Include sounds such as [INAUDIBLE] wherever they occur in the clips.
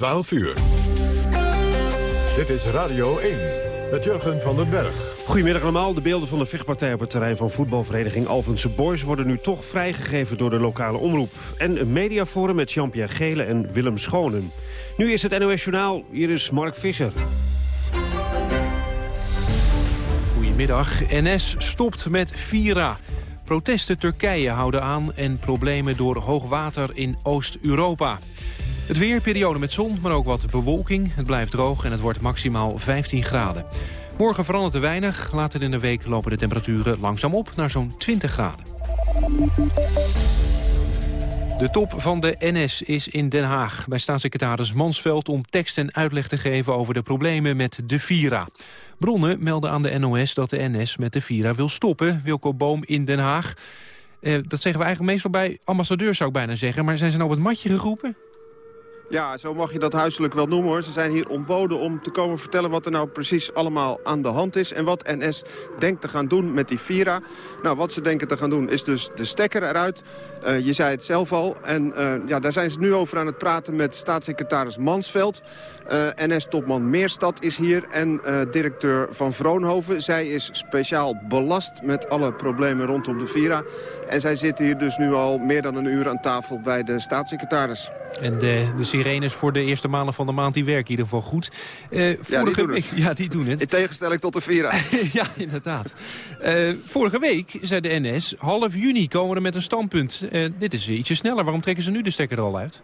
12 uur. Dit is Radio 1 met Jurgen van den Berg. Goedemiddag allemaal. De beelden van de vechtpartij op het terrein van voetbalvereniging Alphense Boys... worden nu toch vrijgegeven door de lokale omroep. En een mediaforum met Jean-Pierre Gele en Willem Schonen. Nu is het NOS Journaal. Hier is Mark Visser. Goedemiddag. NS stopt met Vira. Protesten Turkije houden aan en problemen door hoogwater in Oost-Europa. Het weer, periode met zon, maar ook wat bewolking. Het blijft droog en het wordt maximaal 15 graden. Morgen verandert er weinig. Later in de week lopen de temperaturen langzaam op naar zo'n 20 graden. De top van de NS is in Den Haag bij staatssecretaris Mansveld... om tekst en uitleg te geven over de problemen met de Vira. Bronnen melden aan de NOS dat de NS met de Vira wil stoppen. Wilco Boom in Den Haag. Eh, dat zeggen we eigenlijk meestal bij ambassadeurs, zou ik bijna zeggen. Maar zijn ze nou op het matje geroepen? Ja, zo mag je dat huiselijk wel noemen hoor. Ze zijn hier ontboden om te komen vertellen wat er nou precies allemaal aan de hand is. En wat NS denkt te gaan doen met die Vira. Nou, wat ze denken te gaan doen is dus de stekker eruit. Uh, je zei het zelf al. En uh, ja, daar zijn ze nu over aan het praten met staatssecretaris Mansveld. Eh, NS-topman Meerstad is hier en directeur van Vroonhoven. Zij is speciaal belast met alle problemen rondom de Vira. En zij zitten hier dus nu al meer dan een uur aan tafel bij de staatssecretaris. En de, de sirenes voor de eerste maanden van de maand die werken in ieder geval goed. Uh, ja, die doen het. [LAUGHS] Ja, die doen het. In tegenstelling tot de Vira. [LAUGHS] ja, inderdaad. Uh, vorige week zei de NS, half juni komen we met een standpunt. Uh, dit is ietsje sneller. Waarom trekken ze nu de stekker er al uit?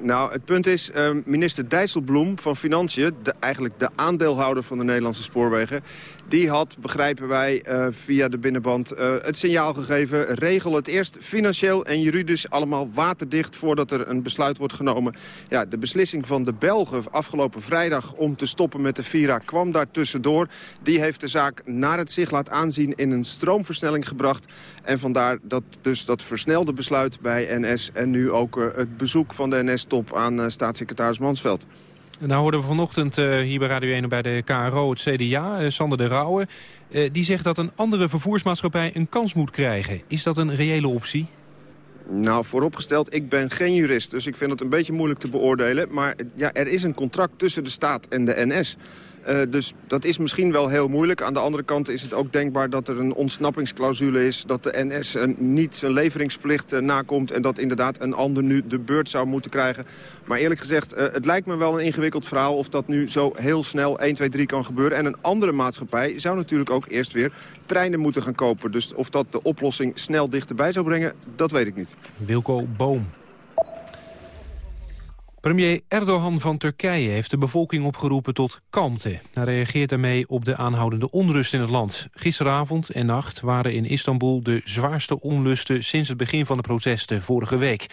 Nou, het punt is, uh, minister Dijsselbloem van Financiën... De, eigenlijk de aandeelhouder van de Nederlandse spoorwegen... die had, begrijpen wij, uh, via de binnenband uh, het signaal gegeven... regel het eerst financieel en juridisch allemaal waterdicht... voordat er een besluit wordt genomen. Ja, de beslissing van de Belgen afgelopen vrijdag om te stoppen met de Vira... kwam daar tussendoor. Die heeft de zaak naar het zich laat aanzien in een stroomversnelling gebracht. En vandaar dat dus dat versnelde besluit bij NS... en nu ook het bezoek van de NS NS-top aan staatssecretaris Mansveld. Nou hoorden we vanochtend uh, hier bij Radio 1 bij de KRO het CDA, eh, Sander de Rauwe. die zegt dat een andere vervoersmaatschappij een kans moet krijgen. Is dat een reële optie? Nou, vooropgesteld, ik ben geen jurist, dus ik vind het een beetje moeilijk te beoordelen. Maar ja, er is een contract tussen de staat en de NS. Uh, dus dat is misschien wel heel moeilijk. Aan de andere kant is het ook denkbaar dat er een ontsnappingsclausule is... dat de NS niet zijn leveringsplicht uh, nakomt... en dat inderdaad een ander nu de beurt zou moeten krijgen. Maar eerlijk gezegd, het lijkt me wel een ingewikkeld verhaal... of dat nu zo heel snel 1, 2, 3 kan gebeuren. En een andere maatschappij zou natuurlijk ook eerst weer treinen moeten gaan kopen. Dus of dat de oplossing snel dichterbij zou brengen, dat weet ik niet. Wilco Boom. Premier Erdogan van Turkije heeft de bevolking opgeroepen tot kalmte. Hij reageert daarmee op de aanhoudende onrust in het land. Gisteravond en nacht waren in Istanbul de zwaarste onlusten... sinds het begin van de protesten vorige week.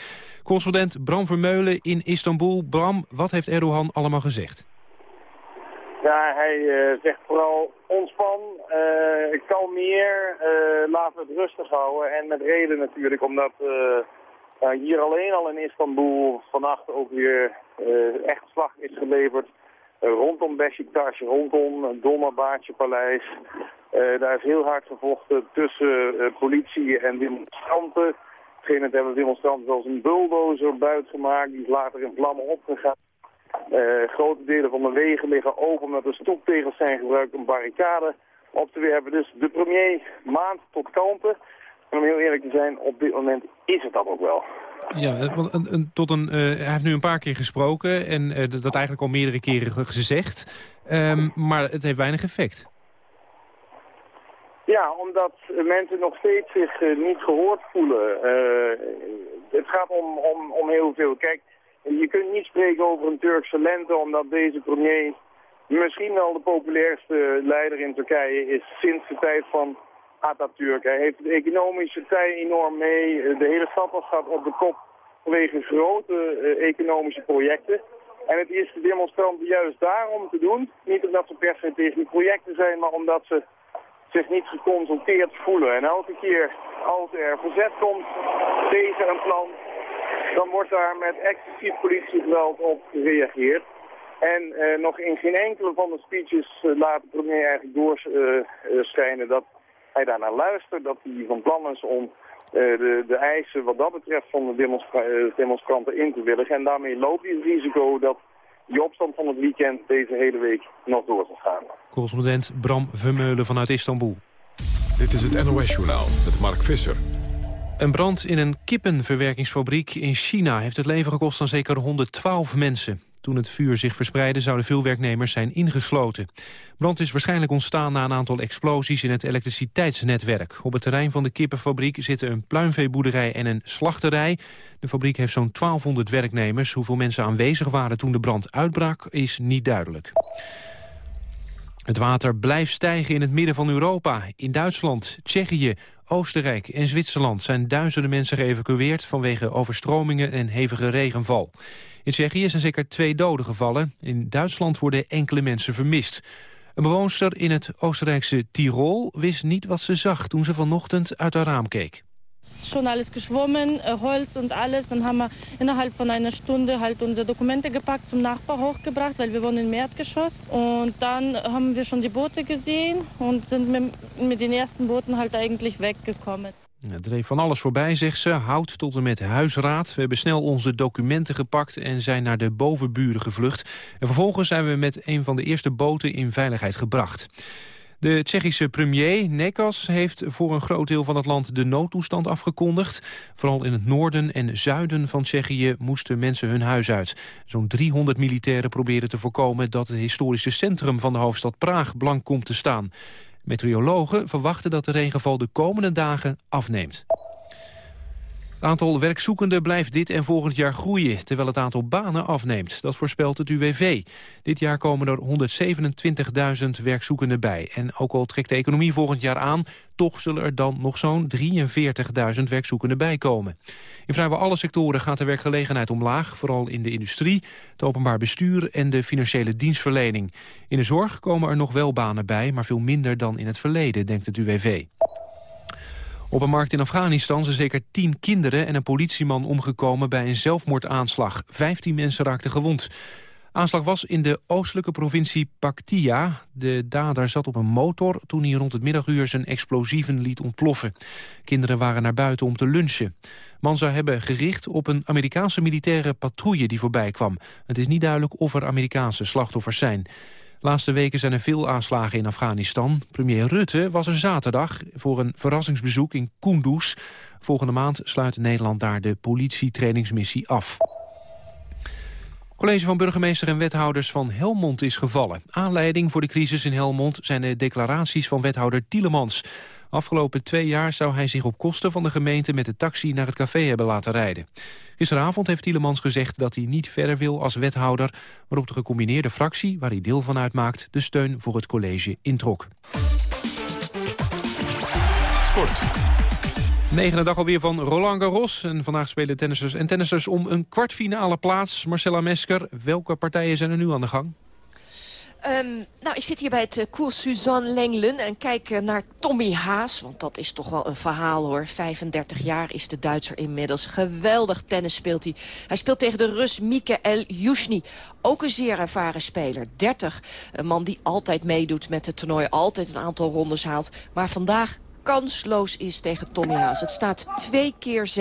Correspondent Bram Vermeulen in Istanbul. Bram, wat heeft Erdogan allemaal gezegd? Ja, hij uh, zegt vooral ontspan, uh, kalmeer, uh, laten we het rustig houden. En met reden natuurlijk, omdat hier alleen al in Istanbul vannacht ook weer uh, echt slag is geleverd. Uh, rondom Beşiktaş, rondom Dolmabahçe Paleis. daar is heel hard gevochten tussen politie en demonstranten. Op een hebben demonstranten zelfs een bulldozer buitgemaakt. Die is later in vlammen opgegaan. grote delen van de wegen liggen open omdat er stoptegels zijn gebruikt om barricade op te werpen. Dus de premier maand tot kalmte. Om heel eerlijk te zijn, op dit moment is het dat ook wel. Ja, eh, want een, een, tot een, uh, hij heeft nu een paar keer gesproken en uh, dat eigenlijk al meerdere keren gezegd. Um, maar het heeft weinig effect. Ja, omdat mensen nog steeds zich uh, niet gehoord voelen. het gaat om, om, om heel veel. Kijk, je kunt niet spreken over een Turkse lente omdat deze premier misschien wel de populairste leider in Turkije is sinds de tijd van Atatürk. Hij heeft de economische tij enorm mee. De hele stad staat op de kop vanwege grote uh, economische projecten. En het is de demonstranten juist daarom te doen. Niet omdat ze per se tegen die projecten zijn, maar omdat ze zich niet geconsulteerd voelen. En elke keer als er verzet komt tegen een plan, dan wordt daar met excessief politiegeweld op gereageerd. En uh, nog in geen enkele van de speeches laat de premier eigenlijk doorschijnen dat hij daarnaar luistert, dat hij van plan is om uh, de, de eisen wat dat betreft van de demonstra uh, demonstranten in te willen. En daarmee loopt hij het risico dat die opstand van het weekend deze hele week nog door te gaan. Correspondent Bram Vermeulen vanuit Istanbul. Dit is het NOS-journaal met Mark Visser. Een brand in een kippenverwerkingsfabriek in China... heeft het leven gekost aan zeker 112 mensen. Toen het vuur zich verspreidde zouden veel werknemers zijn ingesloten. Brand is waarschijnlijk ontstaan na een aantal explosies in het elektriciteitsnetwerk. Op het terrein van de kippenfabriek zitten een pluimveeboerderij en een slachterij. De fabriek heeft zo'n 1200 werknemers. Hoeveel mensen aanwezig waren toen de brand uitbrak is niet duidelijk. Het water blijft stijgen in het midden van Europa. In Duitsland, Tsjechië, Oostenrijk en Zwitserland zijn duizenden mensen geëvacueerd vanwege overstromingen en hevige regenval. In Tsjechië zijn zeker twee doden gevallen. In Duitsland worden enkele mensen vermist. Een bewoonster in het Oostenrijkse Tirol wist niet wat ze zag toen ze vanochtend uit haar raam keek. Schon alles geschwommen, äh, Holz und alles. Dann haben wir innerhalb von einer Stunde halt unsere Dokumente gepackt, zum Nachbar hochgebracht, weil wir wohnen im Erdgeschoss. Und dann haben wir schon die Boote gesehen und sind mit, mit den ersten Booten halt eigentlich weggekommen. Er dreef van alles voorbij, zegt ze. Hout tot en met huisraad. We hebben snel onze documenten gepakt en zijn naar de bovenburen gevlucht. En vervolgens zijn we met een van de eerste boten in veiligheid gebracht. De Tsjechische premier Nekas heeft voor een groot deel van het land de noodtoestand afgekondigd. Vooral in het noorden en zuiden van Tsjechië moesten mensen hun huis uit. Zo'n 300 militairen proberen te voorkomen dat het historische centrum van de hoofdstad Praag blank komt te staan. Meteorologen verwachten dat de regenval de komende dagen afneemt. Het aantal werkzoekenden blijft dit en volgend jaar groeien... terwijl het aantal banen afneemt. Dat voorspelt het UWV. Dit jaar komen er 127.000 werkzoekenden bij. En ook al trekt de economie volgend jaar aan... toch zullen er dan nog zo'n 43.000 werkzoekenden bij komen. In vrijwel alle sectoren gaat de werkgelegenheid omlaag... vooral in de industrie, het openbaar bestuur en de financiële dienstverlening. In de zorg komen er nog wel banen bij... maar veel minder dan in het verleden, denkt het UWV. Op een markt in Afghanistan zijn zeker tien kinderen en een politieman omgekomen bij een zelfmoordaanslag. Vijftien mensen raakten gewond. Aanslag was in de oostelijke provincie Paktia. De dader zat op een motor toen hij rond het middaguur zijn explosieven liet ontploffen. Kinderen waren naar buiten om te lunchen. Man zou hebben gericht op een Amerikaanse militaire patrouille die voorbij kwam. Het is niet duidelijk of er Amerikaanse slachtoffers zijn laatste weken zijn er veel aanslagen in Afghanistan. Premier Rutte was er zaterdag voor een verrassingsbezoek in Kunduz. Volgende maand sluit Nederland daar de politietrainingsmissie af. College van burgemeester en wethouders van Helmond is gevallen. Aanleiding voor de crisis in Helmond zijn de declaraties van wethouder Tielemans. Afgelopen twee jaar zou hij zich op kosten van de gemeente met de taxi naar het café hebben laten rijden. Gisteravond heeft Tielemans gezegd dat hij niet verder wil als wethouder, waarop de gecombineerde fractie, waar hij deel van uitmaakt, de steun voor het college introk. Sport. Negende dag alweer van Roland Garros. En vandaag spelen tennissers en tennissers om een kwartfinale plaats. Marcella Mesker, welke partijen zijn er nu aan de gang? Um, nou, ik zit hier bij het uh, Suzanne Lenglen en kijk uh, naar Tommy Haas. Want dat is toch wel een verhaal hoor. 35 jaar is de Duitser inmiddels. Geweldig tennis speelt hij. Hij speelt tegen de Rus Mikael Yushny. Ook een zeer ervaren speler. 30. Een man die altijd meedoet met het toernooi. Altijd een aantal rondes haalt. Maar vandaag kansloos is tegen Tommy Haas. Het staat twee keer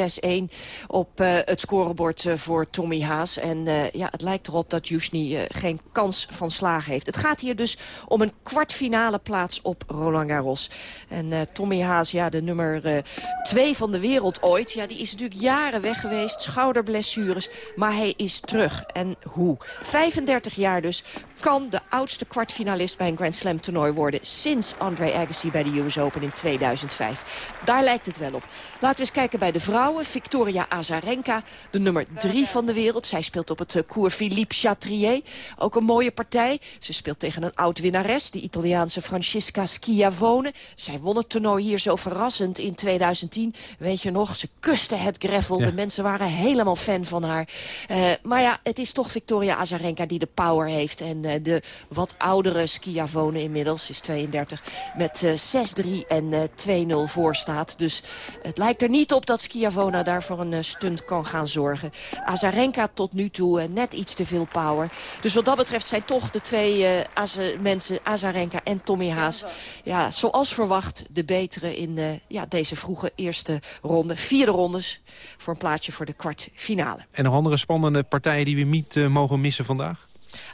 6-1 op uh, het scorebord uh, voor Tommy Haas. En uh, ja, het lijkt erop dat Jusni geen kans van slagen heeft. Het gaat hier dus om een kwartfinale plaats op Roland Garros. En Tommy Haas, ja, de nummer 2 van de wereld ooit... Ja, die is natuurlijk jaren weg geweest, schouderblessures. Maar hij is terug. En hoe? 35 jaar dus kan de oudste kwartfinalist bij een Grand Slam toernooi worden... sinds Andre Agassi bij de US Open in 2005. Daar lijkt het wel op. Laten we eens kijken bij de vrouwen. Victoria Azarenka, de nummer drie van de wereld. Zij speelt op het eh, Philippe Chatrier. Ook een mooie partij. Ze speelt tegen een oud-winnares, de Italiaanse Francesca Schiavone. Zij won het toernooi hier zo verrassend in 2010. Weet je nog, ze kuste het greffel. De mensen waren helemaal fan van haar. Uh, maar ja, het is toch Victoria Azarenka die de power heeft... En, uh, de wat oudere Schiavone inmiddels, is 32, met uh, 6-3 en 2-0 voor staat. Dus het lijkt er niet op dat Schiavone daar voor een uh, stunt kan gaan zorgen. Azarenka tot nu toe uh, net iets te veel power. Dus wat dat betreft zijn toch de twee Az mensen, Azarenka en Tommy Haas... ja, zoals verwacht de betere in ja, deze vroege eerste ronde. Vierde rondes voor een plaatje voor de kwartfinale. En nog andere spannende partijen die we niet mogen missen vandaag?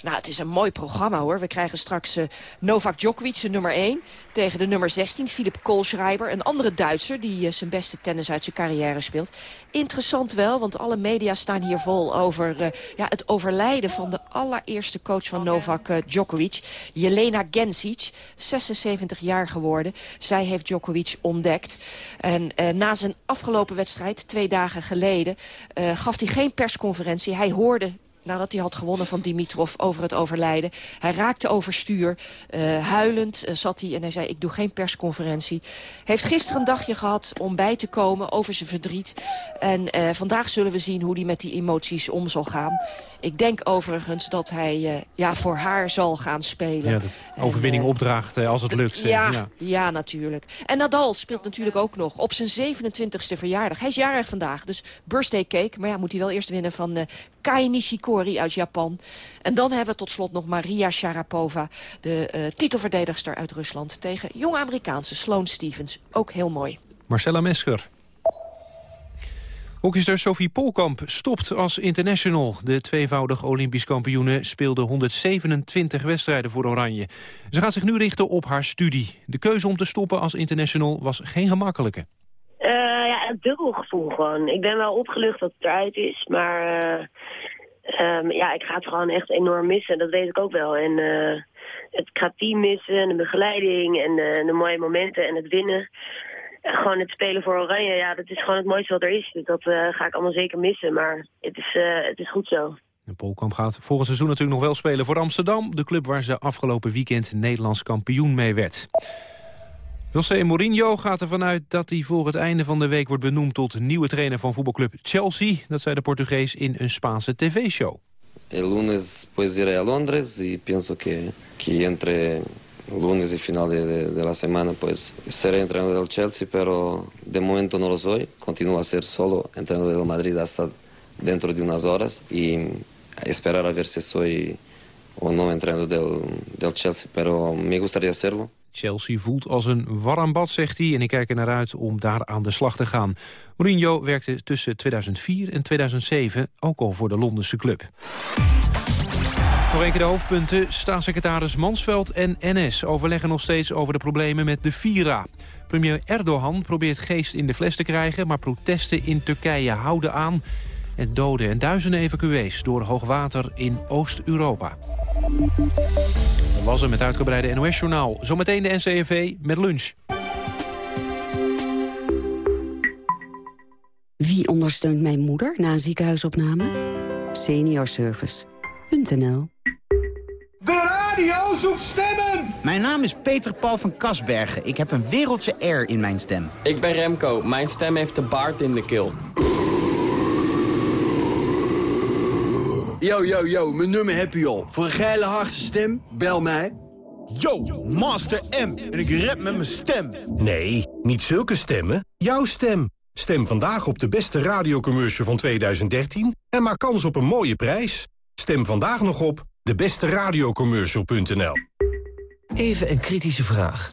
Nou, het is een mooi programma hoor. We krijgen straks uh, Novak Djokovic, de nummer 1... tegen de nummer 16, Philip Kohlschreiber. Een andere Duitser die uh, zijn beste tennis uit zijn carrière speelt. Interessant wel, want alle media staan hier vol over uh, ja, het overlijden... van de allereerste coach van Novak Djokovic, Jelena Gensic. 76 jaar geworden. Zij heeft Djokovic ontdekt. En na zijn afgelopen wedstrijd, twee dagen geleden... gaf hij geen persconferentie. Hij hoorde nadat hij had gewonnen van Dimitrov over het overlijden. Hij raakte overstuur. Uh, huilend uh, zat hij en hij zei, ik doe geen persconferentie. Heeft gisteren een dagje gehad om bij te komen over zijn verdriet. En uh, vandaag zullen we zien hoe hij met die emoties om zal gaan. Ik denk overigens dat hij ja, voor haar zal gaan spelen. Ja, overwinning opdraagt als het lukt. Ja, ja, ja. natuurlijk. En Nadal speelt natuurlijk ook nog op zijn 27e verjaardag. Hij is jarig vandaag, dus birthday cake. Maar ja, moet hij wel eerst winnen van Kai Nishikori uit Japan. En dan hebben we tot slot nog Maria Sharapova, de uh, titelverdedigster uit Rusland... tegen jonge Amerikaanse Sloane Stevens. Ook heel mooi. Marcella Mesker. Hockeyster Sophie Polkamp stopt als international. De tweevoudig Olympisch kampioene speelde 127 wedstrijden voor Oranje. Ze gaat zich nu richten op haar studie. De keuze om te stoppen als international was geen gemakkelijke. Uh, ja, een dubbel gevoel gewoon. Ik ben wel opgelucht dat het eruit is, maar... Uh... Um, ja, ik ga het gewoon echt enorm missen. Dat weet ik ook wel. En uh, het gaat team missen, en de begeleiding en uh, de mooie momenten en het winnen. En gewoon het spelen voor Oranje, ja, dat is gewoon het mooiste wat er is. Dus dat uh, ga ik allemaal zeker missen, maar het is, het is goed zo. De Polkamp gaat volgend seizoen natuurlijk nog wel spelen voor Amsterdam. De club waar ze afgelopen weekend Nederlands kampioen mee werd. José Mourinho gaat ervan uit dat hij voor het einde van de week wordt benoemd tot nieuwe trainer van voetbalclub Chelsea. Dat zei de Portugees in een Spaanse tv-show. El lunes pues iré a Londres y pienso que, que entre lunes y final de, de, la semana pues seré entrenador del Chelsea, pero de momento no lo soy. Continúo a ser solo entrenador del Madrid hasta dentro de unas horas y esperar a ver si soy o no entrenador del, del Chelsea, pero me gustaría hacerlo. Chelsea voelt als een warm bad, zegt hij, en ik kijk er naar uit om daar aan de slag te gaan. Mourinho werkte tussen 2004 en 2007 ook al voor de Londense club. Nog een de hoofdpunten. Staatssecretaris Mansveld en NS overleggen nog steeds over de problemen met de Vira. Premier Erdogan probeert geest in de fles te krijgen... maar protesten in Turkije houden aan. En doden en duizenden evacuees door hoogwater in Oost-Europa. Dat was het met uitgebreide NOS-journaal. Zometeen de NCRV met lunch. Wie ondersteunt mijn moeder na een ziekenhuisopname? Seniorservice.nl De radio zoekt stemmen! Mijn naam is Peter Paul van Kasbergen. Ik heb een wereldse R in mijn stem. Ik ben Remco. Mijn stem heeft de baard in de keel. Yo, yo, yo, mijn nummer heb je al. Voor een geile harde stem, bel mij. Yo, Master M. En ik rap met mijn stem. Nee, niet zulke stemmen. Jouw stem. Stem vandaag op de beste radiocommercial van 2013 en maak kans op een mooie prijs. Stem vandaag nog op debesteradiocommercial.nl Even een kritische vraag.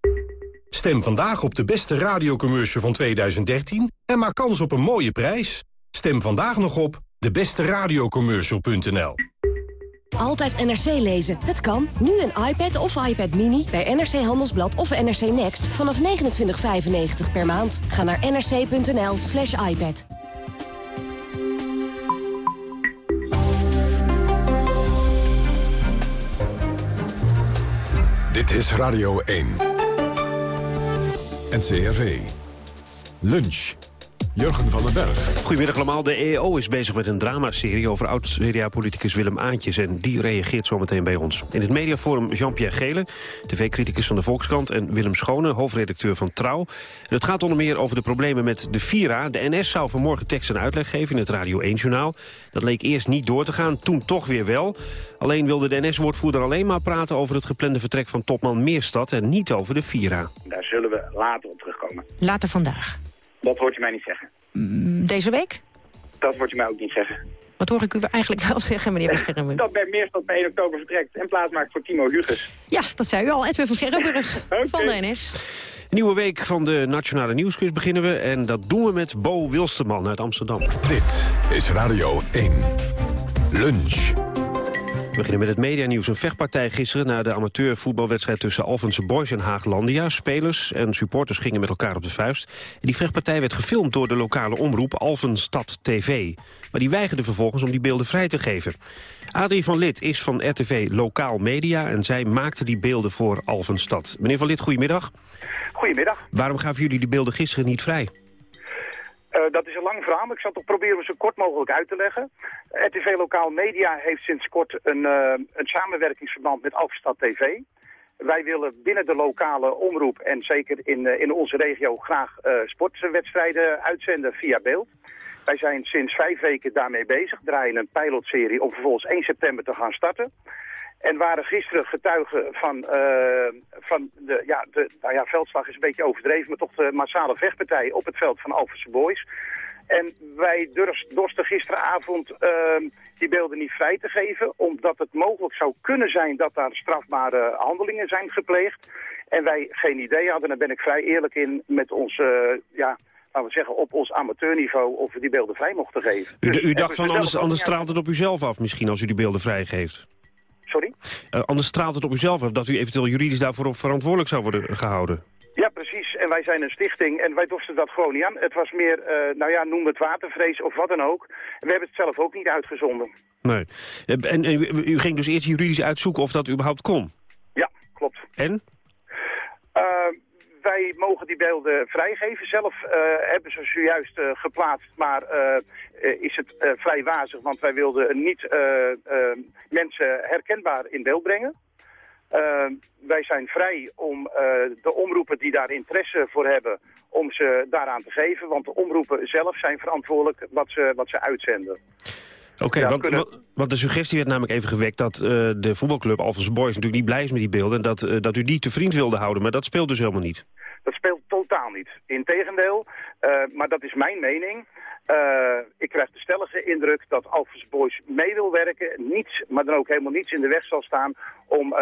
Stem vandaag op de beste radiocommercial van 2013 en maak kans op een mooie prijs. Stem vandaag nog op debesteradiocommercial.nl Altijd NRC lezen. Het kan. Nu een iPad of iPad Mini bij NRC Handelsblad of NRC Next vanaf 29,95 per maand. Ga naar nrc.nl slash iPad. Dit is Radio 1. NCRV. Lunch. Jurgen van den Berg. Goedemiddag allemaal. De EO is bezig met een dramaserie over oud-CDA-politicus Willem Aantjes. En die reageert zometeen bij ons. In het mediaforum Jean-Pierre Gele, tv-criticus van de Volkskrant... en Willem Schone, hoofdredacteur van Trouw. En het gaat onder meer over de problemen met de Vira. De NS zou vanmorgen tekst en uitleg geven in het Radio 1-journaal. Dat leek eerst niet door te gaan, toen toch weer wel. Alleen wilde de NS-woordvoerder alleen maar praten over het geplande vertrek van topman Meerstad... en niet over de Vira. Daar zullen we later op terugkomen. Later vandaag. Dat hoort u mij niet zeggen. Mm, Deze week? Dat hoort u mij ook niet zeggen. Wat hoor ik u eigenlijk wel zeggen, meneer Van Scherrenburg? Dat bij Meerstad bij 1 oktober vertrekt en plaats maakt voor Timo Huges. Ja, dat zei u al. Edwin van Scherrenburg [LAUGHS] van de NS. Nieuwe week van de Nationale Nieuwsquiz beginnen we. En dat doen we met Bo Wilsterman uit Amsterdam. Dit is Radio 1. Lunch. We beginnen met het medianieuws. Een vechtpartij gisteren na de amateurvoetbalwedstrijd tussen Alphense Boys en Haaglandia. Spelers en supporters gingen met elkaar op de vuist. En die vechtpartij werd gefilmd door de lokale omroep Alphenstad TV. Maar die weigerde vervolgens om die beelden vrij te geven. Adrie van Lid is van RTV Lokaal Media en zij maakte die beelden voor Alphenstad. Meneer van Lid, goedemiddag. Goedemiddag. Waarom gaven jullie die beelden gisteren niet vrij? Uh, dat is een lang verhaal, ik zal toch proberen om zo kort mogelijk uit te leggen. RTV Lokaal Media heeft sinds kort een, uh, een samenwerkingsverband met Alphenstad TV. Wij willen binnen de lokale omroep en zeker in, uh, in onze regio graag sportwedstrijden uitzenden via beeld. Wij zijn sinds vijf weken daarmee bezig, draaien een pilotserie om vervolgens 1 september te gaan starten. En waren gisteren getuigen van, uh, van de, ja, de nou ja, veldslag is een beetje overdreven, maar toch de massale vechtpartij op het veld van Alphense Boys. En wij dorsten gisteravond uh, die beelden niet vrij te geven, omdat het mogelijk zou kunnen zijn dat daar strafbare handelingen zijn gepleegd. En wij geen idee hadden, daar ben ik vrij eerlijk in met ons, uh, ja, laten we zeggen, op ons amateurniveau of we die beelden vrij mochten geven. U, Dus u dacht van anders, anders straalt het op uzelf af misschien als u die beelden vrijgeeft. Sorry? Uh, anders straalt het op uzelf af dat u eventueel juridisch daarvoor verantwoordelijk zou worden gehouden. Ja, precies. En wij zijn een stichting en wij dorsten dat gewoon niet aan. Het was meer, uh, nou ja, noem het watervrees of wat dan ook. We hebben het zelf ook niet uitgezonden. Nee. Uh, en, en u, u, ging dus eerst juridisch uitzoeken of dat überhaupt kon? Ja, klopt. En? Uh, wij mogen die beelden vrijgeven. Zelf uh, hebben ze zojuist uh, geplaatst, maar uh, is het vrij wazig, want wij wilden niet mensen herkenbaar in beeld brengen. wij zijn vrij om de omroepen die daar interesse voor hebben, om ze daaraan te geven. Want de omroepen zelf zijn verantwoordelijk wat ze, wat ze uitzenden. Oké, okay, ja, want, kunnen... want de suggestie werd namelijk even gewekt dat uh, de voetbalclub Alphonse Boys natuurlijk niet blij is met die beelden... en dat, uh, dat u die te vriend wilde houden, maar dat speelt dus helemaal niet. Dat speelt totaal niet. Integendeel, uh, maar dat is mijn mening. ik krijg de stellige indruk dat Alphonse Boys mee wil werken, niets, maar dan ook helemaal niets in de weg zal staan om...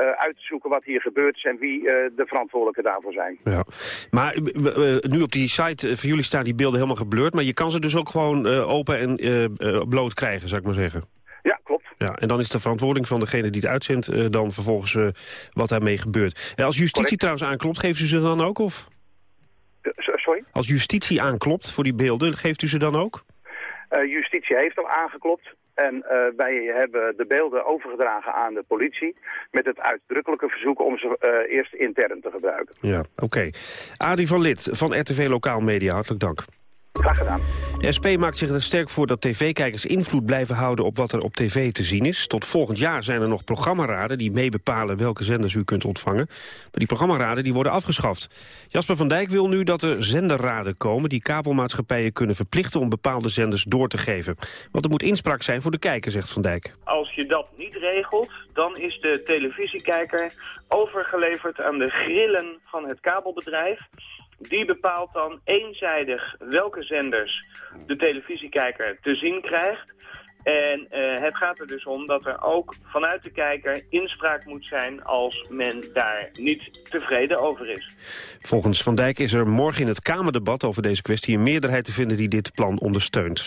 Uh, uit te zoeken wat hier gebeurd is en wie uh, de verantwoordelijken daarvoor zijn. Ja. Maar uh, nu op die site van jullie staan die beelden helemaal geblurred... maar je kan ze dus ook gewoon open en bloot krijgen, zou ik maar zeggen. Ja, klopt. Ja, en dan is de verantwoording van degene die het uitzendt... dan vervolgens wat daarmee gebeurt. als justitie Correct. trouwens aanklopt, geeft u ze dan ook? Of? sorry? Als justitie aanklopt voor die beelden, geeft u ze dan ook? justitie heeft al aangeklopt. En uh, wij hebben de beelden overgedragen aan de politie... met het uitdrukkelijke verzoek om ze uh, eerst intern te gebruiken. Ja, oké. Adi van Lid van RTV Lokaal Media, hartelijk dank. Graag gedaan. De SP maakt zich er sterk voor dat tv-kijkers invloed blijven houden op wat er op tv te zien is. Tot volgend jaar zijn er nog programmaraden die meebepalen welke zenders u kunt ontvangen. Maar die programmaraden die worden afgeschaft. Jasper van Dijk wil nu dat er zenderraden komen die kabelmaatschappijen kunnen verplichten om bepaalde zenders door te geven. Want er moet inspraak zijn voor de kijker, zegt Van Dijk. Als je dat niet regelt, dan is de televisiekijker overgeleverd aan de grillen van het kabelbedrijf. Die bepaalt dan eenzijdig welke zenders de televisiekijker te zien krijgt. En uh, het gaat er dus om dat er ook vanuit de kijker inspraak moet zijn als men daar niet tevreden over is. Volgens Van Dijk is er morgen in het Kamerdebat over deze kwestie een meerderheid te vinden die dit plan ondersteunt.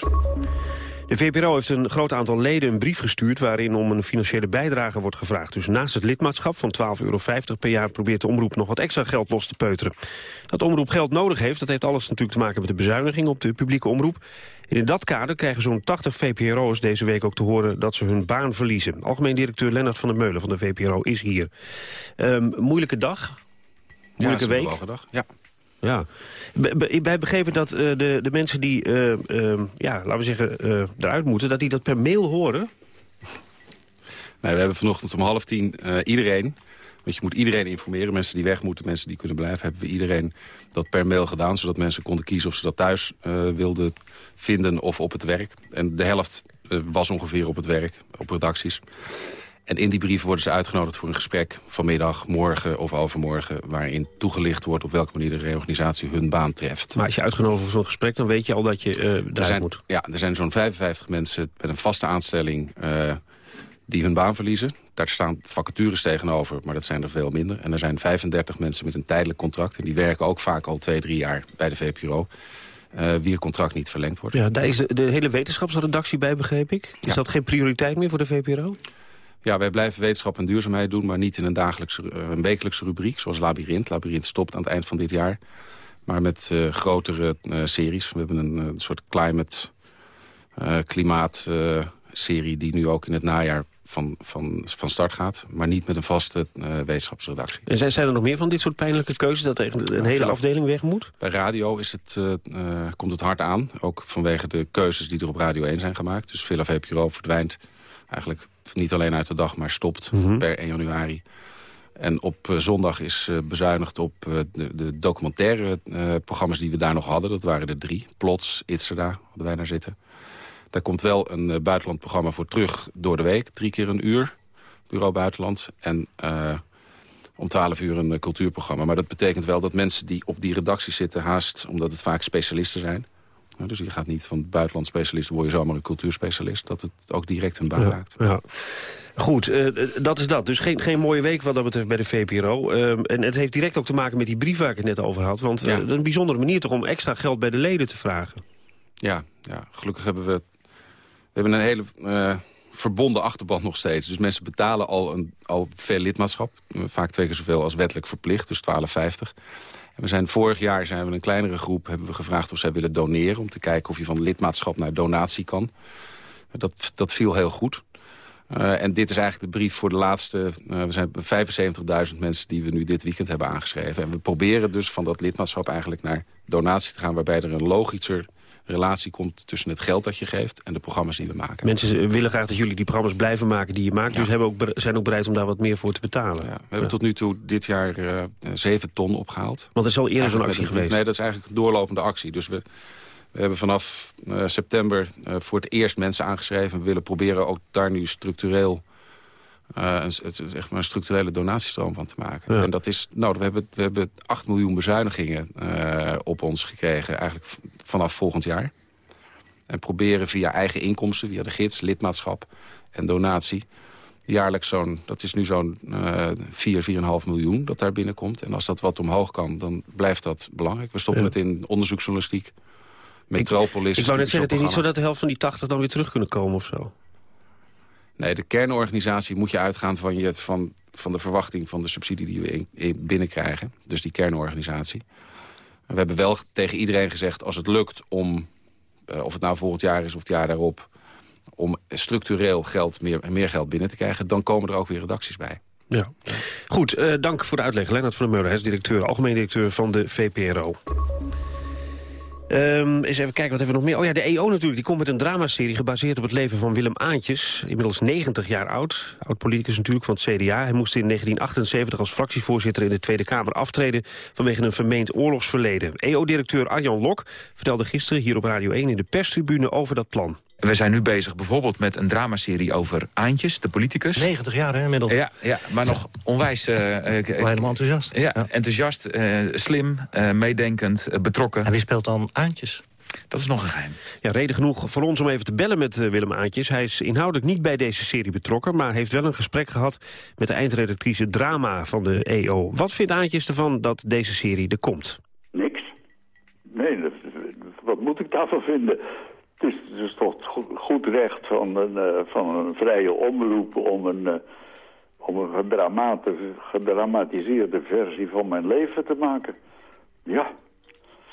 De VPRO heeft een groot aantal leden een brief gestuurd... waarin om een financiële bijdrage wordt gevraagd. Dus naast het lidmaatschap van 12,50 euro per jaar... probeert de omroep nog wat extra geld los te peuteren. Dat de omroep geld nodig heeft, dat heeft alles natuurlijk te maken... met de bezuiniging op de publieke omroep. En in dat kader krijgen zo'n 80 VPRO's deze week ook te horen... dat ze hun baan verliezen. Algemeen directeur Lennart van der Meulen van de VPRO is hier. Um, moeilijke dag, moeilijke ja, week. Dag, ja. Ja. Wij begrepen dat eh, de, de mensen die, eh, eh, ja, laten we zeggen, eh, eruit moeten... dat die dat per mail horen. Nee, we hebben vanochtend om half tien iedereen... Want je moet iedereen informeren. Mensen die weg moeten, mensen die kunnen blijven... hebben we iedereen dat per mail gedaan. Zodat mensen konden kiezen of ze dat thuis wilden vinden of op het werk. En de helft was ongeveer op het werk, op redacties. En in die brief worden ze uitgenodigd voor een gesprek vanmiddag, morgen of overmorgen... waarin toegelicht wordt op welke manier de reorganisatie hun baan treft. Maar als je uitgenodigd voor zo'n gesprek, dan weet je al dat je eh Er daar zijn, moet. ja, er zijn zo'n 55 mensen met een vaste aanstelling eh, die hun baan verliezen. Daar staan vacatures tegenover, maar dat zijn er veel minder. En er zijn 35 mensen met een tijdelijk contract. En die werken ook vaak al twee, drie jaar bij de VPRO. eh wie het contract niet verlengd wordt. Ja, daar is de, de hele wetenschapsredactie bij, begreep ik. Is Ja. dat geen prioriteit meer voor de VPRO? Ja, wij blijven wetenschap en duurzaamheid doen... maar niet in een, dagelijkse, eh, een wekelijkse rubriek, zoals Labyrinth. Labyrinth stopt aan het eind van dit jaar. Maar met eh, grotere eh, series. We hebben een, soort climate, klimaat-serie... die nu ook in het najaar van, van, van start gaat. Maar niet met een vaste wetenschapsredactie. En zijn, zijn er nog meer van dit soort pijnlijke keuzes... dat er een hele afdeling weg moet? Bij radio is het, komt het hard aan. Ook vanwege de keuzes die er op Radio 1 zijn gemaakt. Dus Villa VPRO verdwijnt eigenlijk niet alleen uit de dag, maar stopt per 1 januari. En op eh, zondag is eh, bezuinigd op eh, de, de documentaire programma's die we daar nog hadden. Dat waren er drie. Plots, Itzerda hadden wij daar zitten. Daar komt wel een eh, buitenland programma voor terug door de week. Drie keer een uur, Bureau Buitenland. En om twaalf uur een cultuurprogramma. Maar dat betekent wel dat mensen die op die redactie zitten... haast, omdat het vaak specialisten zijn... Dus je gaat niet van buitenland specialist, word je zomaar een cultuurspecialist. Dat het ook direct hun baan Ja, raakt. ja. Goed, eh, dat is dat. Dus geen, geen mooie week wat dat betreft bij de VPRO. Ehm, en het heeft direct ook te maken met die brief waar ik het net over had. Want eh, een bijzondere manier toch om extra geld bij de leden te vragen. Ja, ja, gelukkig hebben we... We hebben een hele eh, verbonden achterban nog steeds. Dus mensen betalen al, een, al veel lidmaatschap. Eh, Vaak twee keer zoveel als wettelijk verplicht, dus 12,50. We zijn vorig jaar zijn we een kleinere groep hebben we gevraagd of zij willen doneren. Om te kijken of je van lidmaatschap naar donatie kan. Dat, dat viel heel goed. Eh, en dit is eigenlijk de brief voor de laatste... eh, we zijn 75.000 mensen die we nu dit weekend hebben aangeschreven. En we proberen dus van dat lidmaatschap eigenlijk naar donatie te gaan... waarbij er een logischer relatie komt tussen het geld dat je geeft... en de programma's die we maken. Mensen willen graag dat jullie die programma's blijven maken die je maakt. Dus hebben ook, zijn ook bereid om daar wat meer voor te betalen. We hebben tot nu toe dit jaar eh 7 ton opgehaald. Want er is al eerder zo'n actie geweest. Nee, dat is eigenlijk een doorlopende actie. Dus we, we hebben vanaf eh, september eh, voor het eerst mensen aangeschreven. We willen proberen ook daar nu structureel... een, het is echt maar een structurele donatiestroom van te maken. Ja. En dat is, nou, we hebben, we hebben 8 miljoen bezuinigingen op ons gekregen, eigenlijk vanaf volgend jaar. En proberen via eigen inkomsten, via de gids, lidmaatschap en donatie... jaarlijks zo'n, dat is nu zo'n eh 4, 4,5 miljoen dat daar binnenkomt. En als dat wat omhoog kan, dan blijft dat belangrijk. We stoppen Ja. het in onderzoeksjournalistiek, Metropolis. Ik wou net zeggen, het is niet zo dat de helft van die 80 dan weer terug kunnen komen of zo. Nee, de kernorganisatie moet je uitgaan van, je, van, van de verwachting van de subsidie die we in, in binnenkrijgen. Dus die kernorganisatie. We hebben wel tegen iedereen gezegd, als het lukt om, eh, of het nou volgend jaar is of het jaar daarop, om structureel geld, meer, meer geld binnen te krijgen, dan komen er ook weer redacties bij. Ja. Goed, eh, dank voor de uitleg. Lennart van der Meulen, directeur, algemeen directeur van de VPRO. Ehm, eens even kijken, wat hebben we nog meer? Oh ja, de EO natuurlijk. Die komt met een dramaserie gebaseerd op het leven van Willem Aantjes. Inmiddels 90 jaar oud. Oud-politicus natuurlijk van het CDA. Hij moest in 1978 als fractievoorzitter in de Tweede Kamer aftreden... vanwege een vermeend oorlogsverleden. EO-directeur Arjan Lok vertelde gisteren hier op Radio 1 in de perstribune over dat plan. We zijn nu bezig bijvoorbeeld met een dramaserie over Aantjes, de politicus. 90 jaar hè, inmiddels. Ja, ja maar nog onwijs... eh, eh, helemaal enthousiast. Ja, enthousiast, eh, slim, eh, meedenkend, betrokken. En wie speelt dan Aantjes? Dat is nog een geheim. Ja, reden genoeg voor ons om even te bellen met Willem Aantjes. Hij is inhoudelijk niet bij deze serie betrokken... maar heeft wel een gesprek gehad met de eindredactrice Drama van de EO. Wat vindt Aantjes ervan dat deze serie er komt? Niks. Nee, dat, wat moet ik daarvan vinden? Het is, het is toch het go- goed recht van een, eh, van een vrije omroep om een, eh, om een gedramati- gedramatiseerde versie van mijn leven te maken. Ja,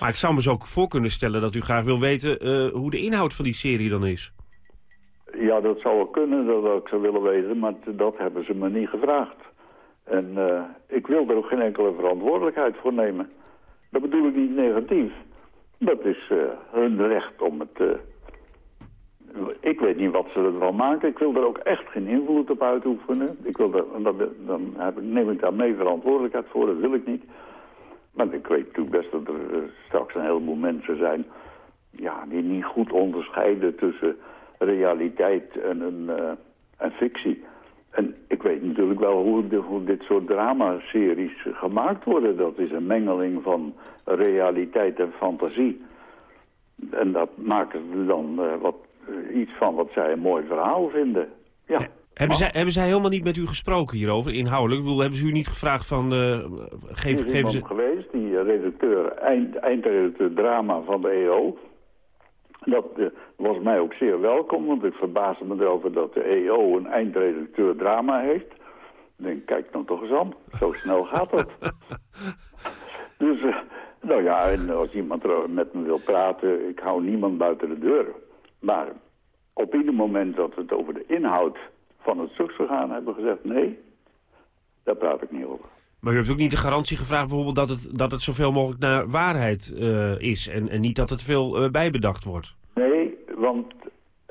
Maar ik zou me zo ook voor kunnen stellen dat u graag wil weten... eh, hoe de inhoud van die serie dan is. ja, dat zou wel kunnen, dat ik zou willen weten, maar dat hebben ze me niet gevraagd. En ik wil er ook geen enkele verantwoordelijkheid voor nemen. Dat bedoel ik niet negatief. Dat is hun recht om het... ik weet niet wat ze ervan maken. Ik wil er ook echt geen invloed op uitoefenen. Ik wil dat, dan heb, neem ik daar mee verantwoordelijkheid voor. Dat wil ik niet. Maar ik weet natuurlijk best dat er eh, straks een heleboel mensen zijn... Ja, die niet goed onderscheiden tussen realiteit en, een, eh, fictie. En ik weet natuurlijk wel hoe, hoe dit soort dramaseries gemaakt worden. Dat is een mengeling van realiteit en fantasie. En dat maken dan eh, wat, iets van wat zij een mooi verhaal vinden. Ja. Hebben zij, hebben zij helemaal niet met u gesproken hierover, inhoudelijk? Ik bedoel, hebben ze u niet gevraagd van... eh Er geef, is ze... geweest, die eh, redacteur, eind, eindredacteur drama van de EO. Dat eh, was mij ook zeer welkom, want ik verbaasde me erover dat de EO een eindredacteur drama heeft. Ik denk, kijk nou toch eens aan, zo snel gaat dat. [LAUGHS] dus, eh, nou ja, en als iemand er met me wil praten, ik hou niemand buiten de deur. Maar op ieder moment dat we het over de inhoud van het stuk gaan hebben gezegd, nee, daar praat ik niet over. Maar u hebt ook niet de garantie gevraagd bijvoorbeeld dat het, dat het zoveel mogelijk naar waarheid eh, is. En, en niet dat het veel eh, bijbedacht wordt. Nee, want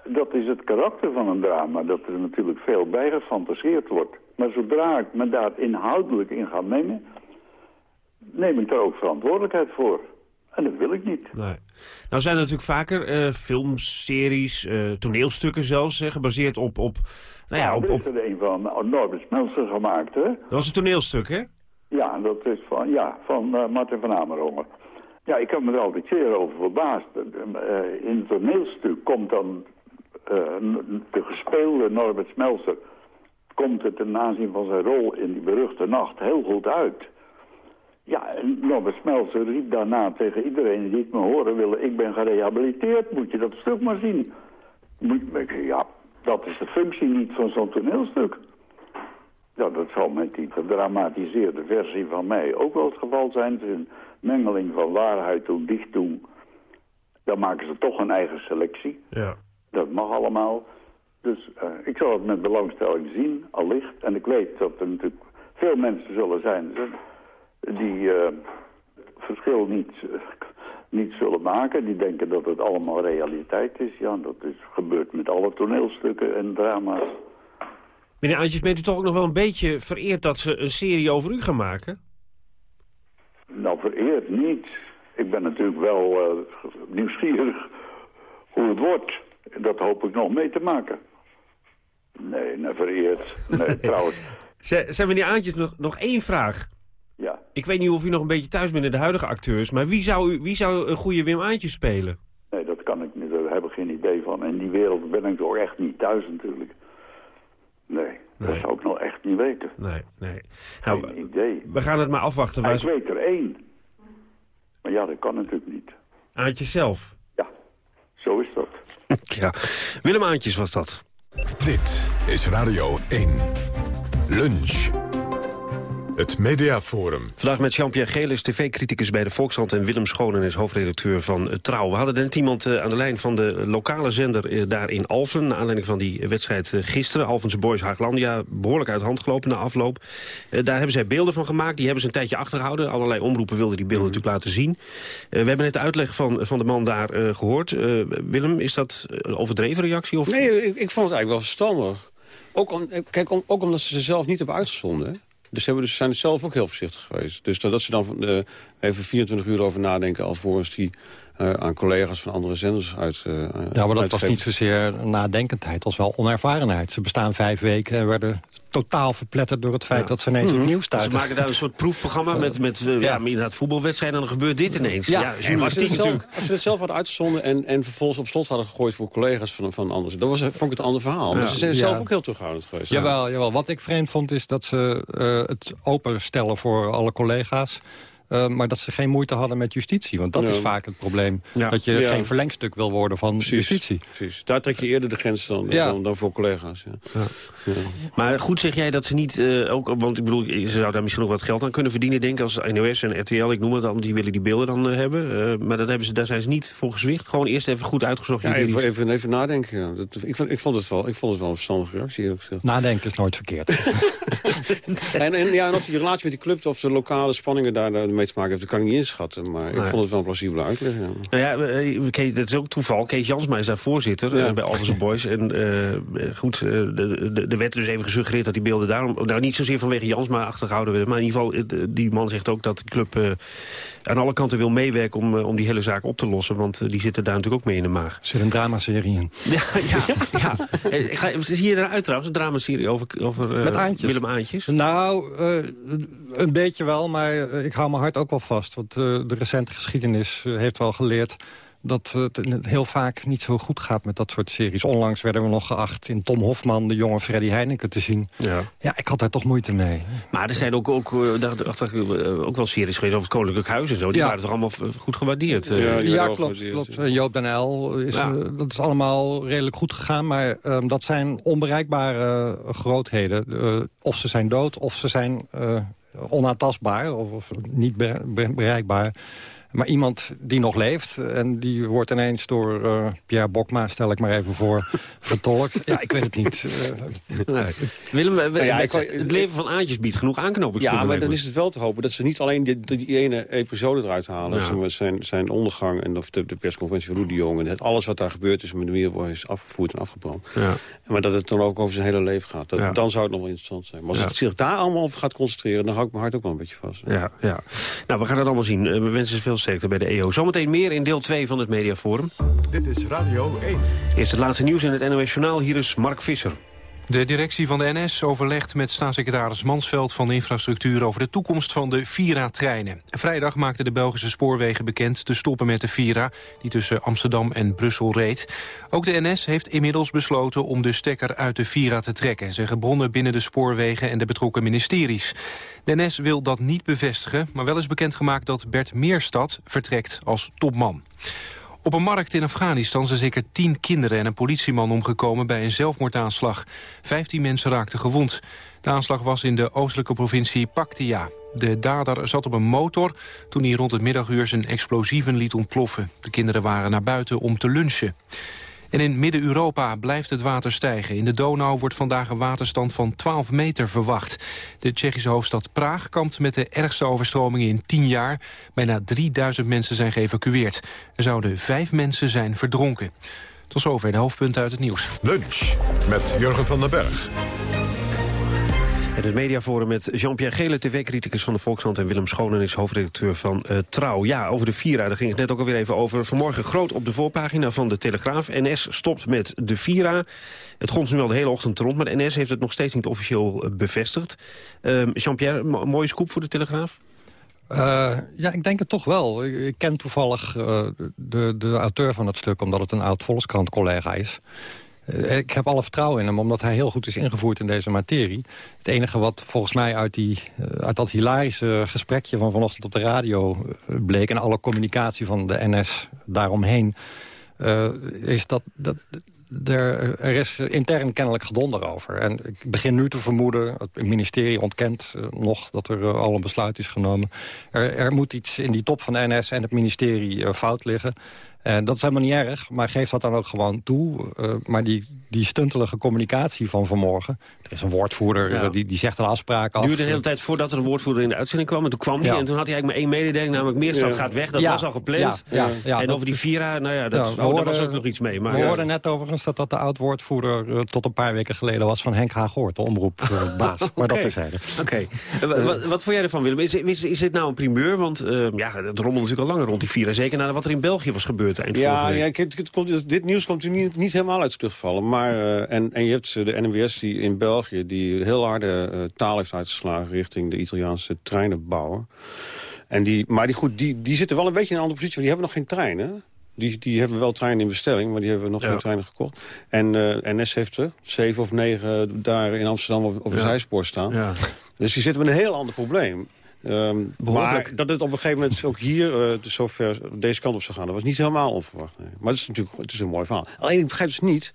dat is het karakter van een drama, dat er natuurlijk veel bij gefantaseerd wordt. Maar zodra ik me daar inhoudelijk in ga mengen, neem ik daar ook verantwoordelijkheid voor. En dat wil ik niet. Nee. Nou zijn er natuurlijk vaker eh, films, series, eh, toneelstukken zelfs, hè, gebaseerd op... op nou ja, op, er op, is er een van nou, Norbert Smelser gemaakt, hè? dat was een toneelstuk, hè? Ja, dat is van, ja, van eh, Martin van Amerongen. Ja, ik heb me er altijd zeer over verbaasd. Eh, in het toneelstuk komt dan eh, de gespeelde Norbert Smelser... komt het ten aanzien van zijn rol in die beruchte nacht heel goed uit. Ja, en Norbert Smelser riep daarna tegen iedereen die het me horen willen... ik ben gerehabiliteerd, moet je dat stuk maar zien. Moet, ja, dat is de functie niet van zo'n toneelstuk. Ja, dat zal met die gedramatiseerde versie van mij ook wel het geval zijn. Het is een mengeling van waarheid toe, dicht toe. Dan maken ze toch een eigen selectie. Ja. Dat mag allemaal. Dus eh, ik zal het met belangstelling zien, allicht. En ik weet dat er natuurlijk veel mensen zullen zijn die eh, verschil niet, eh, niet zullen maken. Die denken dat het allemaal realiteit is. Ja, dat is gebeurd met alle toneelstukken en drama's. Meneer Antjes, bent u toch ook nog wel een beetje vereerd dat ze een serie over u gaan maken? Nou, vereerd niet. Ik ben natuurlijk wel eh, nieuwsgierig hoe het wordt. Dat hoop ik nog mee te maken. Nee, nee, vereerd. Nee, [LAUGHS] trouwens. Zijn meneer Aantjes, nog, nog één vraag. Ja. Ik weet niet of u nog een beetje thuis bent in de huidige acteurs... maar wie zou, u, wie zou een goede Wim Aantjes spelen? Nee, dat kan ik niet. Daar heb ik geen idee van. In die wereld ben ik toch echt niet thuis natuurlijk. Nee, dat zou ik nou echt niet weten. Nee, nee. Nou, Geen idee. we gaan het maar afwachten. Waar ik weet er één. Maar ja, dat kan natuurlijk niet. Aantjes zelf. Zo is dat. [LAUGHS] Ja, Willem Aantjes was dat. Dit is Radio 1. Lunch. Het Mediaforum. Vandaag met Jean-Pierre Gelis, tv-criticus bij de Volkshand... en Willem Schonen is hoofdredacteur van Trouw. We hadden net iemand eh, aan de lijn van de lokale zender eh, daar in Alphen... naar aanleiding van die wedstrijd eh, gisteren. Alphense Boys Haaglandia, behoorlijk uit de hand gelopen na afloop. Daar hebben zij beelden van gemaakt, die hebben ze een tijdje achtergehouden. Allerlei omroepen wilden die beelden natuurlijk laten zien. Eh, We hebben net de uitleg van, van de man daar eh, gehoord. Eh, Willem, is dat een overdreven reactie? Of... Nee, ik, ik vond het eigenlijk wel verstandig. Ook, om, kijk, om- ook omdat ze ze zelf niet hebben uitgezonden. Dus ze dus, zijn zelf ook heel voorzichtig geweest. Dus dat ze dan eh, even 24 uur over nadenken... alvorens die eh, aan collega's van andere zenders uit eh Ja, maar dat was niet zozeer nadenkendheid, was wel onervarenheid. Ze bestaan vijf weken en werden totaal verpletterd door het feit dat ze ineens Mhm. opnieuw Ze stuiten. maken daar een soort proefprogramma met, met eh, ja. inderdaad voetbalwedstrijden... en dan gebeurt dit ineens. Ja, Ja, als, ze journalistiek het zelf, natuurlijk. als ze het zelf hadden uitgezonden en, en vervolgens op slot hadden gegooid voor collega's van, van anderen, dan was, vond ik het een ander verhaal. Maar Ja. ze zijn Ja. zelf ook heel terughoudend geweest. Jawel, jawel, wat ik vreemd vond is dat ze eh, het openstellen voor alle collega's... eh, maar dat ze geen moeite hadden met justitie. Want dat Ja. is vaak het probleem. Ja. Dat je Ja. geen verlengstuk wil worden van justitie. Precies. Daar trek je eerder de grens dan, Ja. dan, dan voor collega's. Ja. Maar goed zeg jij dat ze niet, eh, ook, want ik bedoel, ze zouden daar misschien ook wat geld aan kunnen verdienen, denk ik, als NOS en RTL, ik noem het dan, die willen die beelden dan eh, hebben. Eh, maar dat hebben ze, daar zijn ze niet voor gezwicht. Gewoon eerst even goed uitgezocht. Even, even, even nadenken. Ja. Dat, ik, vond, ik, vond het wel, ik vond het wel een verstandige reactie, eerlijk gezegd. Nadenken is nooit verkeerd. [LAUGHS] [LAUGHS] En, en, ja, en of die relatie met die club, of de lokale spanningen daar, mee te maken heeft, dat kan ik niet inschatten. Maar ik vond het wel een plausibele uitleg. Ja. Nou ja, eh, Kees, dat is ook toeval. Kees Jansma is daar voorzitter Ja. eh, bij Alphense Boys. En eh, goed, er werd dus even gesuggereerd dat die beelden daarom... Nou, niet zozeer vanwege Jansma achtergehouden werden. Maar in ieder geval, die man zegt ook dat de club aan alle kanten wil meewerken... om, eh, om die hele zaak op te lossen. Want eh, die zitten daar natuurlijk ook mee in de maag. Er zit een dramaserie in. [LAUGHS] Ja, ja, ja. Ik ga, zie je eruit trouwens, een dramaserie over, over eh, Met Aantjes. Willem Aantjes? Nou, een beetje wel, maar ik hou mijn hart ook wel vast. Want de recente geschiedenis heeft wel geleerd dat het heel vaak niet zo goed gaat met dat soort series. Onlangs werden we nog geacht in Tom Hofman de jonge Freddy Heineken te zien. Ja. Ja, ik had daar toch moeite mee. Maar er zijn ook, ook, eh, daar- dacht ik, eh, ook wel series geweest over het Koninklijk Huis en zo. Die Ja. waren toch allemaal goed gewaardeerd? eh. Ja, klopt. klopt. En Joop den L, is, Ja. dat is allemaal redelijk goed gegaan. Maar ehm, dat zijn onbereikbare grootheden. Of ze zijn dood, of ze zijn eh, onaantastbaar. Of, of niet be- be- bereikbaar. Maar iemand die nog leeft en die wordt ineens door eh, Pierre Bokma, stel ik maar even voor, [LAUGHS] vertolkt. Ja, ik weet het niet. Eh, Nee. Willem, Nou ja, ik- het leven van Aantjes biedt genoeg aanknopingspunten. Ja, maar dan is het wel te hopen dat ze niet alleen die, die ene episode eruit halen. Ja. Zijn, zijn ondergang en of de, de persconferentie van Rudy Jong... en het, alles wat daar gebeurd is met de is afgevoerd en afgebrand. Ja. Maar dat het dan ook over zijn hele leven gaat. Dat, Ja. Dan zou het nog wel interessant zijn. Maar als Ja. het zich daar allemaal op gaat concentreren... dan hou ik mijn hart ook wel een beetje vast. Ja, ja. Nou, we gaan het allemaal zien. Eh, We wensen ze veel sterkte bij de EO. Zometeen meer in deel 2 van het Mediaforum. Dit is Radio 1. Eerst het laatste nieuws in het NOS Journaal. Hier is Mark Visser. De directie van de NS overlegt met staatssecretaris Mansveld van Infrastructuur over de toekomst van de Vira-treinen. Vrijdag maakten de Belgische spoorwegen bekend te stoppen met de Vira, die tussen Amsterdam en Brussel reed. Ook de NS heeft inmiddels besloten om de stekker uit de Vira te trekken, zeggen bronnen binnen de spoorwegen en de betrokken ministeries. De NS wil dat niet bevestigen, maar wel is bekendgemaakt dat Bert Meerstad vertrekt als topman. Op een markt in Afghanistan zijn zeker tien kinderen en een politieman omgekomen bij een zelfmoordaanslag. Vijftien mensen raakten gewond. De aanslag was in de oostelijke provincie Paktia. De dader zat op een motor toen hij rond het middaguur zijn explosieven liet ontploffen. De kinderen waren naar buiten om te lunchen. En in Midden-Europa blijft het water stijgen. In de Donau wordt vandaag een waterstand van 12 meter verwacht. De Tsjechische hoofdstad Praag kampt met de ergste overstromingen in 10 jaar. Bijna 3000 mensen zijn geëvacueerd. Er zouden vijf mensen zijn verdronken. Tot zover de hoofdpunten uit het nieuws. Lunch met Jurgen van den Berg. Het mediaforum met Jean-Pierre Gele, tv-criticus van de Volkshand... en Willem Schonen is hoofdredacteur van eh, Trouw. Ja, over de Vira, daar ging het net ook alweer even over. Vanmorgen groot op de voorpagina van de Telegraaf. NS stopt met de Vira. Het gonst nu al de hele ochtend rond, maar NS heeft het nog steeds niet officieel eh, bevestigd. Ehm, Jean-Pierre, mo- mooie scoop voor de Telegraaf? Eh, ja, ik denk het toch wel. Ik, ken toevallig de, de auteur van het stuk... omdat het een oud Volkskrant-collega is. Eh, ik heb alle vertrouwen in hem, omdat hij heel goed is ingevoerd in deze materie. Het enige wat volgens mij uit, die, eh, uit dat hilarische gesprekje van vanochtend op de radio eh, bleek... en alle communicatie van de NS daaromheen... is dat, dat er, is intern kennelijk gedonder over. En ik begin nu te vermoeden, het ministerie ontkent nog... dat er al een besluit is genomen. Er, er moet iets in die top van de NS en het ministerie fout liggen... En dat is helemaal niet erg, maar geef dat dan ook gewoon toe. Eh, maar die, die stuntelige communicatie van vanmorgen... er is een woordvoerder, Ja. eh, die, die zegt een afspraak af. Het duurde de hele tijd voordat er een woordvoerder in de uitzending kwam. En toen kwam hij Ja. en toen had hij eigenlijk maar één mededeling. Namelijk Meerstad Ja. gaat weg. Dat Ja. was al gepland. Ja, ja, ja, en dat over die is- Vira, nou ja, dat, Ja, oh, daar was ook nog iets mee. Maar We hoorden net overigens dat dat de oud-woordvoerder... eh, tot een paar weken geleden was van Henk Haaghoort, de omroepbaas. [LAUGHS] Maar dat Oké. terzijde. Oké. Eh, wa- Wat, wat vond jij ervan, Willem? Is, is, is dit nou een primeur? Want eh, ja, het rommelde natuurlijk al langer rond die Vira. Zeker na wat er in België was gebeurd eind Ja, ja het, het komt, dit nieuws komt u niet, niet helemaal uit de lucht vallen. Maar, eh, en, en je hebt eh, de NMBS die in België... die heel harde eh, taal heeft uitgeslagen richting de Italiaanse treinenbouwer. En die, maar die, goed, die, die zitten wel een beetje in een andere positie. Want die hebben nog geen treinen. Die, die hebben wel treinen in bestelling, maar die hebben nog Ja. geen treinen gekocht. En NS heeft er zeven of negen daar in Amsterdam op, op een Ja. zijspoor staan. Ja. Dus die zitten met een heel ander probleem. Ehm, maar dat het op een gegeven moment ook hier uh, zover deze kant op zou gaan... dat was niet helemaal onverwacht. Nee. Maar het is natuurlijk het is een mooi verhaal. Alleen ik begrijp dus niet...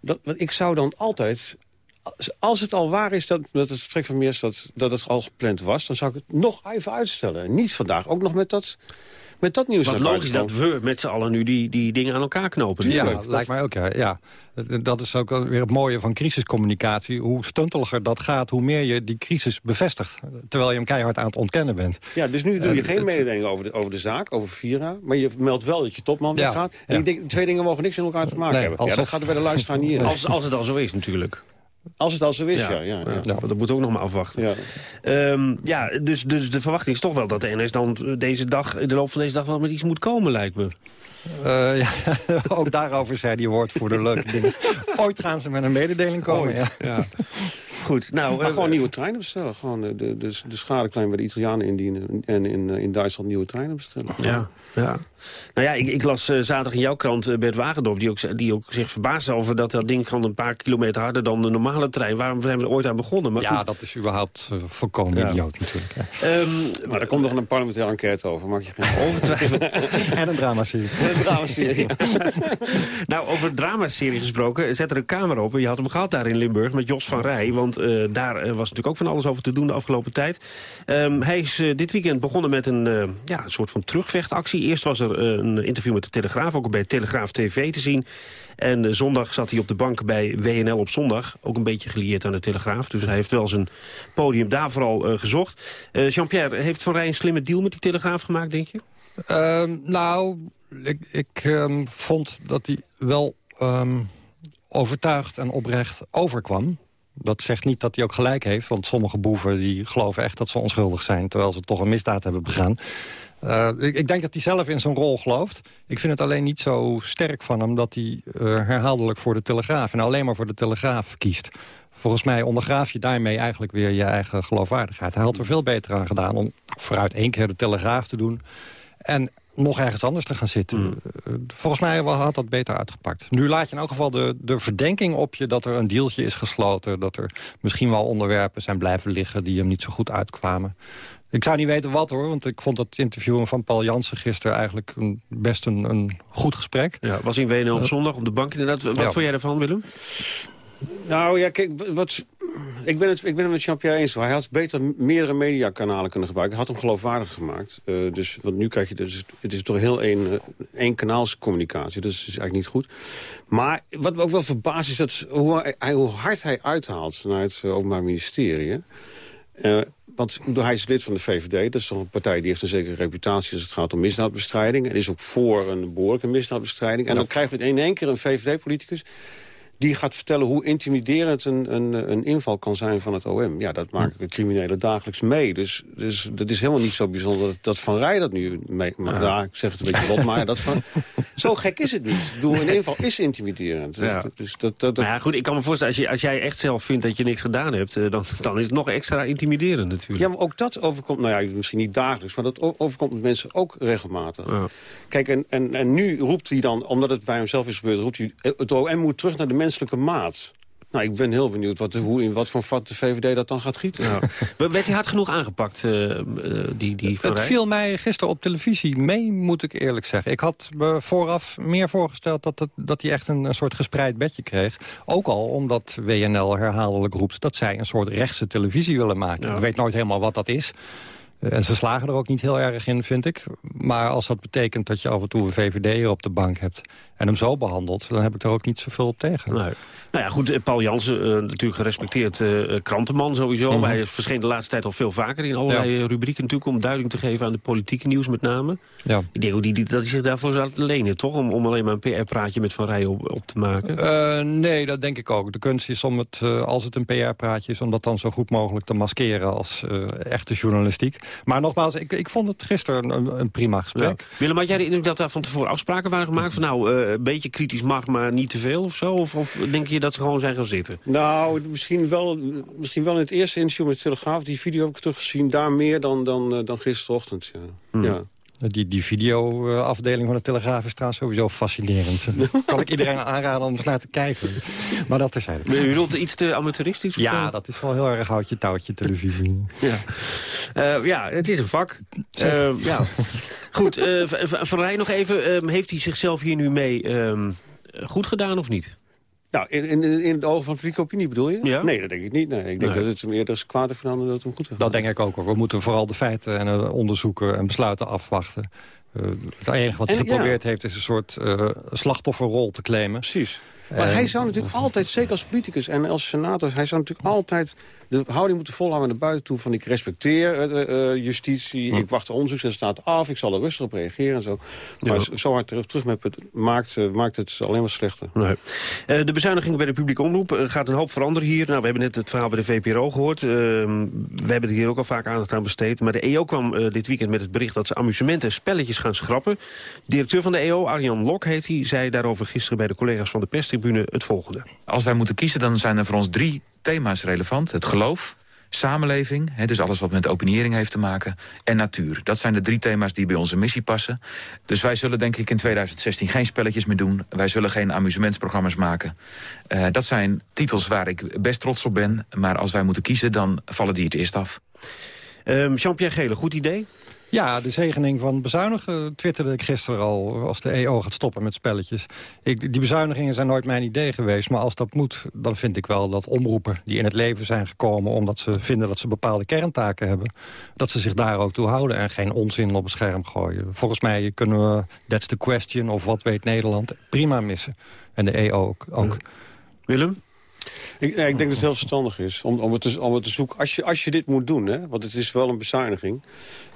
Dat, want ik zou dan altijd als- het al waar is dat, dat het vertrek van Meers dat, dat het al gepland was... dan zou ik het nog even uitstellen. En niet vandaag, ook nog met dat, met dat nieuws. Wat logisch dat we met z'n allen nu die, die dingen aan elkaar knopen. Ja, lijkt mij ook, ja. ja. Dat is ook weer het mooie van crisiscommunicatie. Hoe stunteliger dat gaat, hoe meer je die crisis bevestigt. Terwijl je hem keihard aan het ontkennen bent. Ja, dus nu doe je Eh, geen het- mededeling over de, over de zaak, over Vira. Maar je meldt wel dat je topman Ja, weggaat. En ja. ik denk, twee dingen mogen niks met elkaar te maken Nee, hebben. Ja, dat gaat er bij de luisteraar niet in. Als, als het al zo is natuurlijk. Als het al zo is, ja. ja, ja, Ja, Dat moet ook nog maar afwachten. Ja. Ehm, ja, dus, dus de verwachting is toch wel dat de NS dan deze dag, in de loop van deze dag wel met iets moet komen, lijkt me. Eh, ja, [LAUGHS] ook daarover zei die woordvoerder leuke [LAUGHS] dingen. Ooit gaan ze met een mededeling komen. Ooit, Ja. Ja. Goed, nou... Maar eh, gewoon nieuwe treinen bestellen. Gewoon de, de, de schadeclaim bij de Italianen indienen. En in, eh, in Duitsland nieuwe treinen bestellen. Ja, ja. Nou ja, ik, ik las eh, zaterdag in jouw krant eh, Bert Wagendorp... Die ook, die ook zich verbaasde over dat dat ding gewoon een paar kilometer harder dan de normale trein. Waarom zijn we er ooit aan begonnen? Maar Ja, goed, dat is überhaupt eh, volkomen Ja. idioot natuurlijk. ja. ehm, Maar er komt nog een parlementaire enquête over. Maak je geen [LAUGHS] ongetwijfeld. [LAUGHS] En een dramaserie. Een dramaserie. [LAUGHS] nou, over dramaserie gesproken, zet er een camera op. En je had hem gehad daar in Limburg met Jos van Rij. Want eh, daar was natuurlijk ook van alles over te doen de afgelopen tijd. Ehm, hij is dit weekend begonnen met een, eh, ja, een soort van terugvechtactie. Eerst was er eh, een interview met de Telegraaf, ook bij Telegraaf TV te zien. En eh, zondag zat hij op de bank bij WNL op zondag. Ook een beetje gelieerd aan de Telegraaf. Dus hij heeft wel zijn podium daar vooral eh, gezocht. Jean-Pierre, heeft Van Rij een slimme deal met die Telegraaf gemaakt, denk je? Ehm, nou, ik, ik ehm, vond dat hij wel ehm, overtuigd en oprecht overkwam. Dat zegt niet dat hij ook gelijk heeft. Want sommige boeven die geloven echt dat ze onschuldig zijn... terwijl ze toch een misdaad hebben begaan. Eh, ik, ik denk dat hij zelf in zijn rol gelooft. Ik vind het alleen niet zo sterk van hem... dat hij eh, herhaaldelijk voor de Telegraaf... en alleen maar voor de Telegraaf kiest. Volgens mij ondergraaf je daarmee eigenlijk weer je eigen geloofwaardigheid. Hij had er veel beter aan gedaan om vooruit één keer de Telegraaf te doen... en nog ergens anders te gaan zitten. Eh, Volgens mij had dat beter uitgepakt. Nu laat je in elk geval de, de verdenking op je dat er een dealtje is gesloten... dat er misschien wel onderwerpen zijn blijven liggen die hem niet zo goed uitkwamen. Ik zou niet weten wat hoor, want ik vond dat interview van Paul Jansen gisteren eigenlijk een, best een, een goed gesprek. Ja, was in WNL op zondag op de bank inderdaad. Wat Ja. vond jij ervan, Willem? Nou ja, kijk, wat, ik, ben het, ik ben het met Jean-Pierre eens. Hij had beter meerdere mediakanalen kunnen gebruiken. Hij had hem geloofwaardig gemaakt. Eh, dus, want nu krijg je dus, het is toch heel één, eh, één kanaalscommunicatie. Dat is, dus eigenlijk niet goed. Maar wat me ook wel verbaast is dat, hoe, hij, hoe hard hij uithaalt naar het eh, Openbaar Ministerie. Want hij is lid van de VVD. Dat is toch een partij die heeft een zekere reputatie als het gaat om misdaadbestrijding. En is ook voor een behoorlijke misdaadbestrijding. En dan krijgen we in één keer een VVD-politicus die gaat vertellen hoe intimiderend een, een, een inval kan zijn van het OM. Ja, dat maken criminelen dagelijks mee. Dus, dus dat is helemaal niet zo bijzonder dat, dat Van Rij dat nu mee... Maar, ja. ik zeg het een beetje wat, maar dat van, [LAUGHS] zo gek is het niet. Een inval is intimiderend. Ja. Dus dat, dat, dat, Nou ja, goed, ik kan me voorstellen, als, je, als jij echt zelf vindt dat je niks gedaan hebt... eh, Dan, dan is het nog extra intimiderend natuurlijk. Ja, maar ook dat overkomt, nou ja, misschien niet dagelijks... maar dat overkomt met mensen ook regelmatig. Ja. Kijk, en, en, en nu roept hij dan, omdat het bij hemzelf is gebeurd... roept hij, eh, het OM moet terug naar de menselijke maat. Nou, ik ben heel benieuwd wat, hoe, in wat voor vat de VVD dat dan gaat gieten. Ja. Werd hij hard genoeg aangepakt, eh, eh, die, die Van Het Rij? viel mij gisteren op televisie mee, moet ik eerlijk zeggen. Ik had me vooraf meer voorgesteld dat, het, dat hij echt een, een soort gespreid bedje kreeg. Ook al omdat WNL herhaaldelijk roept dat zij een soort rechtse televisie willen maken. Ja. Ik weet nooit helemaal wat dat is. Eh, En ze slagen er ook niet heel erg in, vind ik. Maar als dat betekent dat je af en toe een VVD'er op de bank hebt... en hem zo behandelt, dan heb ik er ook niet zoveel op tegen. Nee. Nou ja, goed, eh, Paul Jansen, eh, natuurlijk gerespecteerd eh, krantenman sowieso. Mhm. Maar hij verscheen de laatste tijd al veel vaker in allerlei rubrieken natuurlijk... om duiding te geven aan de politieke nieuws met name. Ja. Ik denk ook die, die, dat hij zich daarvoor zou lenen, toch? Om, om alleen maar een PR-praatje met Van Rij op, op te maken. Nee, dat denk ik ook. De kunst is om het, als het een PR-praatje is... om dat dan zo goed mogelijk te maskeren als echte journalistiek. Maar nogmaals, ik, ik vond het gisteren een, een prima Ja. gesprek. Willem, had jij de indruk dat daar van tevoren afspraken waren gemaakt? Van nou, een beetje kritisch mag, maar niet te veel of zo? Of, of denk je dat ze gewoon zijn gaan zitten? Nou, misschien wel, misschien wel in het eerste interview met de Telegraaf. Die video heb ik teruggezien. Daar meer dan, dan, eh, dan gisterochtend. Ja. Hmm. ja. Die, die videoafdeling van de Telegraaf is trouwens sowieso fascinerend. [LAUGHS] kan ik iedereen aanraden om eens naar te kijken. Maar dat terzijde. U bedoelt iets te amateuristisch? of Ja, dat is wel heel erg houtje touwtje televisie. [LAUGHS] Ja. Eh, ja, het is een vak. Eh, ja. Goed, V- Van Rij nog even. ehm, heeft hij zichzelf hier nu mee ehm, goed gedaan of niet? Nou, in, in, in de ogen van de publieke opinie bedoel je? Ja. Nee, dat denk ik niet. Nee, ik denk Nee. dat het hem eerder is kwaad heeft gedaan dan dat het hem goed heeft Dat denk ik ook. Hoor. We moeten vooral de feiten en eh, onderzoeken en besluiten afwachten. Eh, het enige wat hij En, ja. geprobeerd heeft is een soort eh, slachtofferrol te claimen. Precies. Maar hij zou natuurlijk altijd, zeker als politicus en als senator... hij zou natuurlijk altijd de houding moeten volhouden naar buiten toe... van ik respecteer eh, eh, justitie, ik wacht de onderzoeksresultaten af... ik zal er rustig op reageren en zo. Maar Ja. zo- hard terug, terug met het maakt, eh, maakt het alleen maar slechter. Nee. Eh, de bezuiniging bij de publieke omroep eh, gaat een hoop veranderen hier. Nou, we hebben net het verhaal bij de VPRO gehoord. Ehm, we hebben er hier ook al vaak aandacht aan besteed. Maar de EO kwam eh, dit weekend met het bericht dat ze amusementen en spelletjes gaan schrappen. Directeur van de EO, Arjan Lok heet hij, zei daarover gisteren bij de collega's van de perstribune het volgende. Als wij moeten kiezen, dan zijn er voor ons drie thema's relevant. Het geloof, samenleving, hè, dus alles wat met opiniëring heeft te maken... en natuur. Dat zijn de drie thema's die bij onze missie passen. Dus wij zullen denk ik in 2016 geen spelletjes meer doen. Wij zullen geen amusementsprogramma's maken. Eh, dat zijn titels waar ik best trots op ben. Maar als wij moeten kiezen, dan vallen die het eerst af. Ehm, Jean-Pierre Gele, goed idee? Ja, de zegening van bezuinigen twitterde ik gisteren al... als de EO gaat stoppen met spelletjes. Ik, die bezuinigingen zijn nooit mijn idee geweest. Maar als dat moet, dan vind ik wel dat omroepen die in het leven zijn gekomen... omdat ze vinden dat ze bepaalde kerntaken hebben... dat ze zich daar ook toe houden en geen onzin op het scherm gooien. Volgens mij kunnen we That's the Question of Wat weet Nederland prima missen. En de EO ook. ook. Willem? Ik, nee, ik denk dat het heel verstandig is om, om, het te, om het te zoeken. Als je, als je dit moet doen, hè, want het is wel een bezuiniging.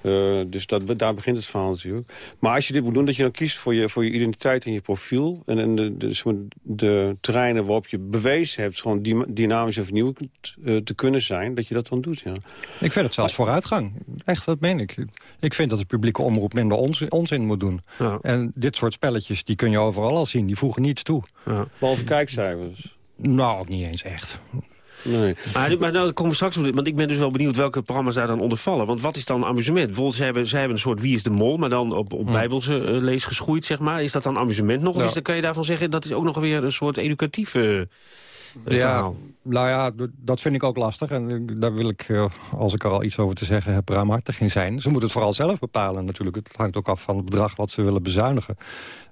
eh, dus dat, daar begint het verhaal natuurlijk. Maar als je dit moet doen, dat je dan kiest voor je, voor je identiteit en je profiel. En, en de, de, de terreinen waarop je bewezen hebt... gewoon dy- dynamisch en vernieuwend eh, te kunnen zijn, dat je dat dan doet, ja. Ik vind het zelfs vooruitgang. Echt, dat meen ik. Ik vind dat de publieke omroep minder onzin, onzin moet doen. En dit soort spelletjes, die kun je overal al zien. Die voegen niets toe. Behalve kijkcijfers. Nou, ook niet eens echt. Nee. Maar, maar nou komen we straks op dit, want ik ben dus wel benieuwd welke programma's daar dan onder vallen. Want wat is dan amusement? Bijvoorbeeld, zij hebben, zij hebben een soort Wie is de Mol, maar dan op, op bijbelse eh, lees geschoeid, zeg maar. Is dat dan amusement nog? Of is, dan kan je daarvan zeggen, dat is ook nog weer een soort educatief verhaal? nou ja, dat vind ik ook lastig. En daar wil ik, eh, als ik er al iets over te zeggen heb, ruimhartig in zijn. Ze moeten het vooral zelf bepalen natuurlijk. Het hangt ook af van het bedrag wat ze willen bezuinigen.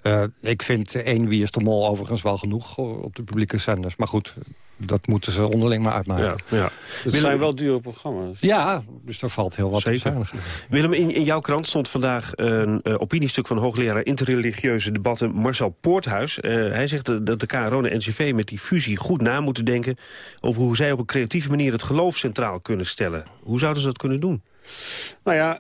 Eh, ik vind één Wie is de Mol overigens wel genoeg eh, op de publieke zenders. Maar goed, dat moeten ze onderling maar uitmaken. Ja, ja. Het Willem- zijn wel dure programma's. Ja, dus er valt heel wat te bezuinigen. Willem, in, in jouw krant stond vandaag een eh, opiniestuk van hoogleraar interreligieuze debatten Marcel Poorthuis. Eh, hij zegt dat de KRO en de NCV met die fusie goed na moeten denken over hoe zij op een creatieve manier het geloof centraal kunnen stellen. Hoe zouden ze dat kunnen doen? Nou ja,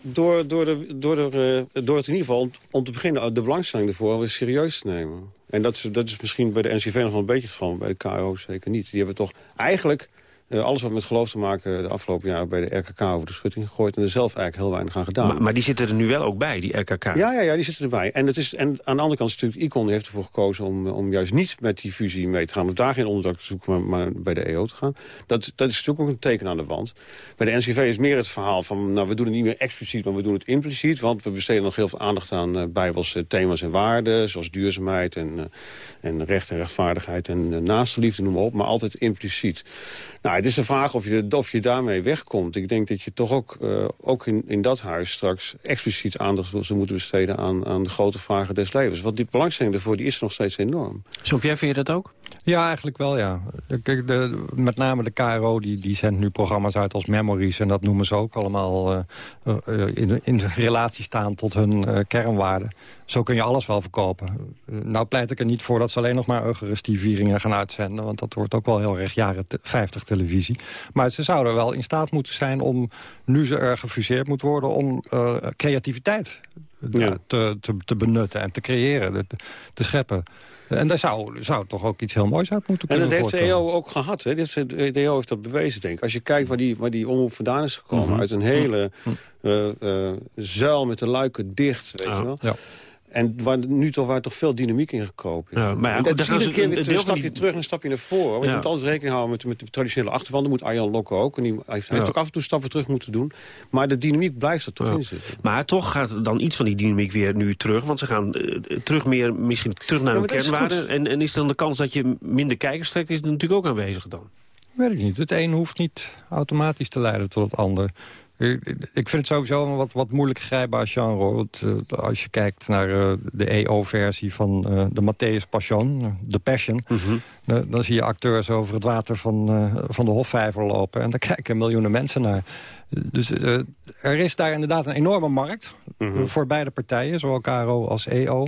door, door, de, door, de, eh, door het in ieder geval om, om te beginnen de belangstelling ervoor weer serieus te nemen. En dat is, dat is misschien bij de NCV nog wel een beetje het bij de KRO zeker niet. Die hebben toch eigenlijk eh, alles wat met geloof te maken de afgelopen jaren bij de RKK over de schutting gegooid en er zelf eigenlijk heel weinig aan gedaan. Maar, maar die zitten er nu wel ook bij, die RKK. Ja, ja, ja, die zitten erbij. En, het is, en aan de andere kant is natuurlijk Icon heeft ervoor gekozen om, om juist niet met die fusie mee te gaan. Of daar geen onderdak te zoeken, maar, maar bij de EO te gaan. Dat, dat is natuurlijk ook een teken aan de wand. Bij de NCV is meer het verhaal van, nou, we doen het niet meer expliciet, maar we doen het impliciet. Want we besteden nog heel veel aandacht aan uh, bijbelse thema's en waarden, zoals duurzaamheid en, en recht en rechtvaardigheid en naaste liefde, noem maar op. Maar altijd impliciet. Nou, het is de vraag of je, of je daarmee wegkomt. Ik denk dat je toch ook, uh, ook in, in dat huis straks expliciet aandacht zou moeten besteden aan, aan de grote vragen des levens. Want die belangstelling daarvoor die is nog steeds enorm. Jean-Pierre, vind je dat ook? Ja, eigenlijk wel, ja. Kijk, de, met name de KRO die, die zendt nu programma's uit als Memories... en dat noemen ze ook allemaal uh, uh, in, in relatie staan tot hun uh, kernwaarden. Zo kun je alles wel verkopen. nou pleit ik er niet voor dat ze alleen nog maar Eucharistievieringen gaan uitzenden... want dat wordt ook wel heel erg jaren 50 televisie. Maar ze zouden wel in staat moeten zijn om, nu ze er gefuseerd moet worden... om creativiteit ja. te, te, te benutten en te creëren, te, te scheppen. En daar zou, zou toch ook iets heel moois uit moeten en kunnen En dat heeft de EO ook gehad. Hè? De EO heeft dat bewezen, denk ik. Als je kijkt waar die, waar die omroep vandaan is gekomen... Mm -hmm. uit een hele uh, uh, zuil met de luiken dicht, weet Ah. je wel... Ja. En waar nu toch, waar toch veel dynamiek in gekropen. Ja, maar ja, goed, dat iedere keer een weer een stapje die- terug en een stapje naar voren. Want Ja. je moet altijd rekening houden met, met de traditionele achterban. Dat moet Arjan Lokke ook. En die heeft, hij heeft Ja. ook af en toe stappen terug moeten doen. Maar de dynamiek blijft er toch Ja. in zitten. Maar toch gaat dan iets van die dynamiek weer nu terug. Want ze gaan eh, terug meer, misschien terug naar hun is kernwaarden. En, en is dan de kans dat je minder kijkers trekt, is natuurlijk ook aanwezig dan. Weet ik niet. Het een hoeft niet automatisch te leiden tot het ander. Ik, ik vind het sowieso een wat, wat moeilijk grijpbaar genre. Want, uh, als je kijkt naar uh, de EO-versie van uh, de Matthäus Passion, de Passion... Mm -hmm. dan zie je acteurs over het water van, van de Hofvijver lopen. En daar [LAUGHS] kijken miljoenen mensen naar. Dus er is daar inderdaad een enorme markt mm -hmm. voor beide partijen, zowel KRO als EO...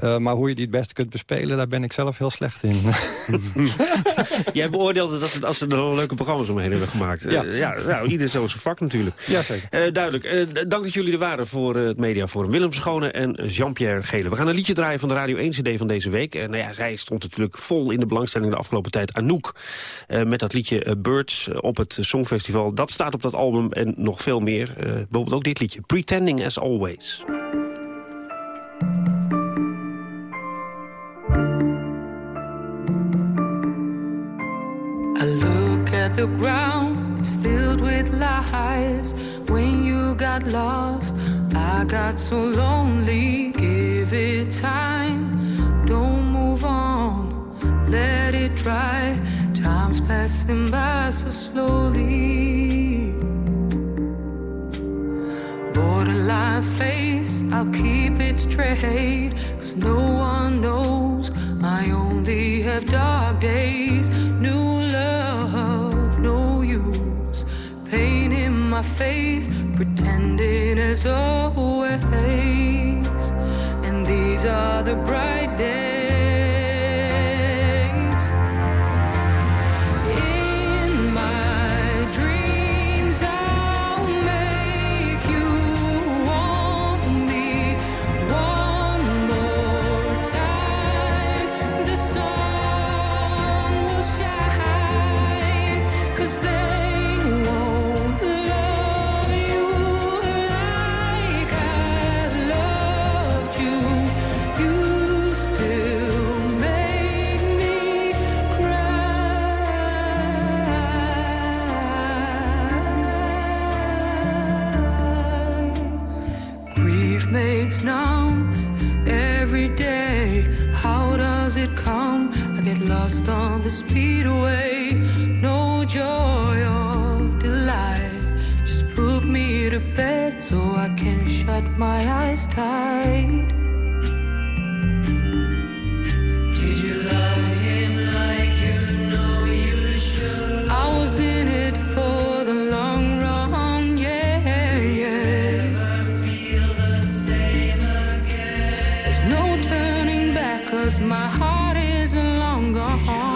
Uh, maar hoe je die het beste kunt bespelen, daar ben ik zelf heel slecht in. [LAUGHS] Jij beoordeelt het als, het, als ze er leuke programma's omheen hebben gemaakt. Ja, uh, ja nou, ieder zo zijn vak natuurlijk. Ja, zeker. Uh, duidelijk. dank dat jullie er waren voor het Mediaforum. Willem Schone en Jean-Pierre Gele. We gaan een liedje draaien van de Radio 1 CD van deze week. nou ja, zij stond natuurlijk vol in de belangstelling de afgelopen tijd. Anouk, met dat liedje Birds op het Songfestival. Dat staat op dat album en nog veel meer. bijvoorbeeld ook dit liedje. Pretending as Always. I look at the ground, it's filled with lies. When you got lost, I got so lonely. Give it time, don't move on, let it dry. Time's passing by so slowly. Borderline face, I'll keep it straight. Cause no one knows, I only have dark days. My face, pretending as always. And these are the bright days. My eyes tight. Did you love him like you know you should? I was in it for the long run, yeah, yeah, never feel the same again. There's no turning back cause my heart is a long gone.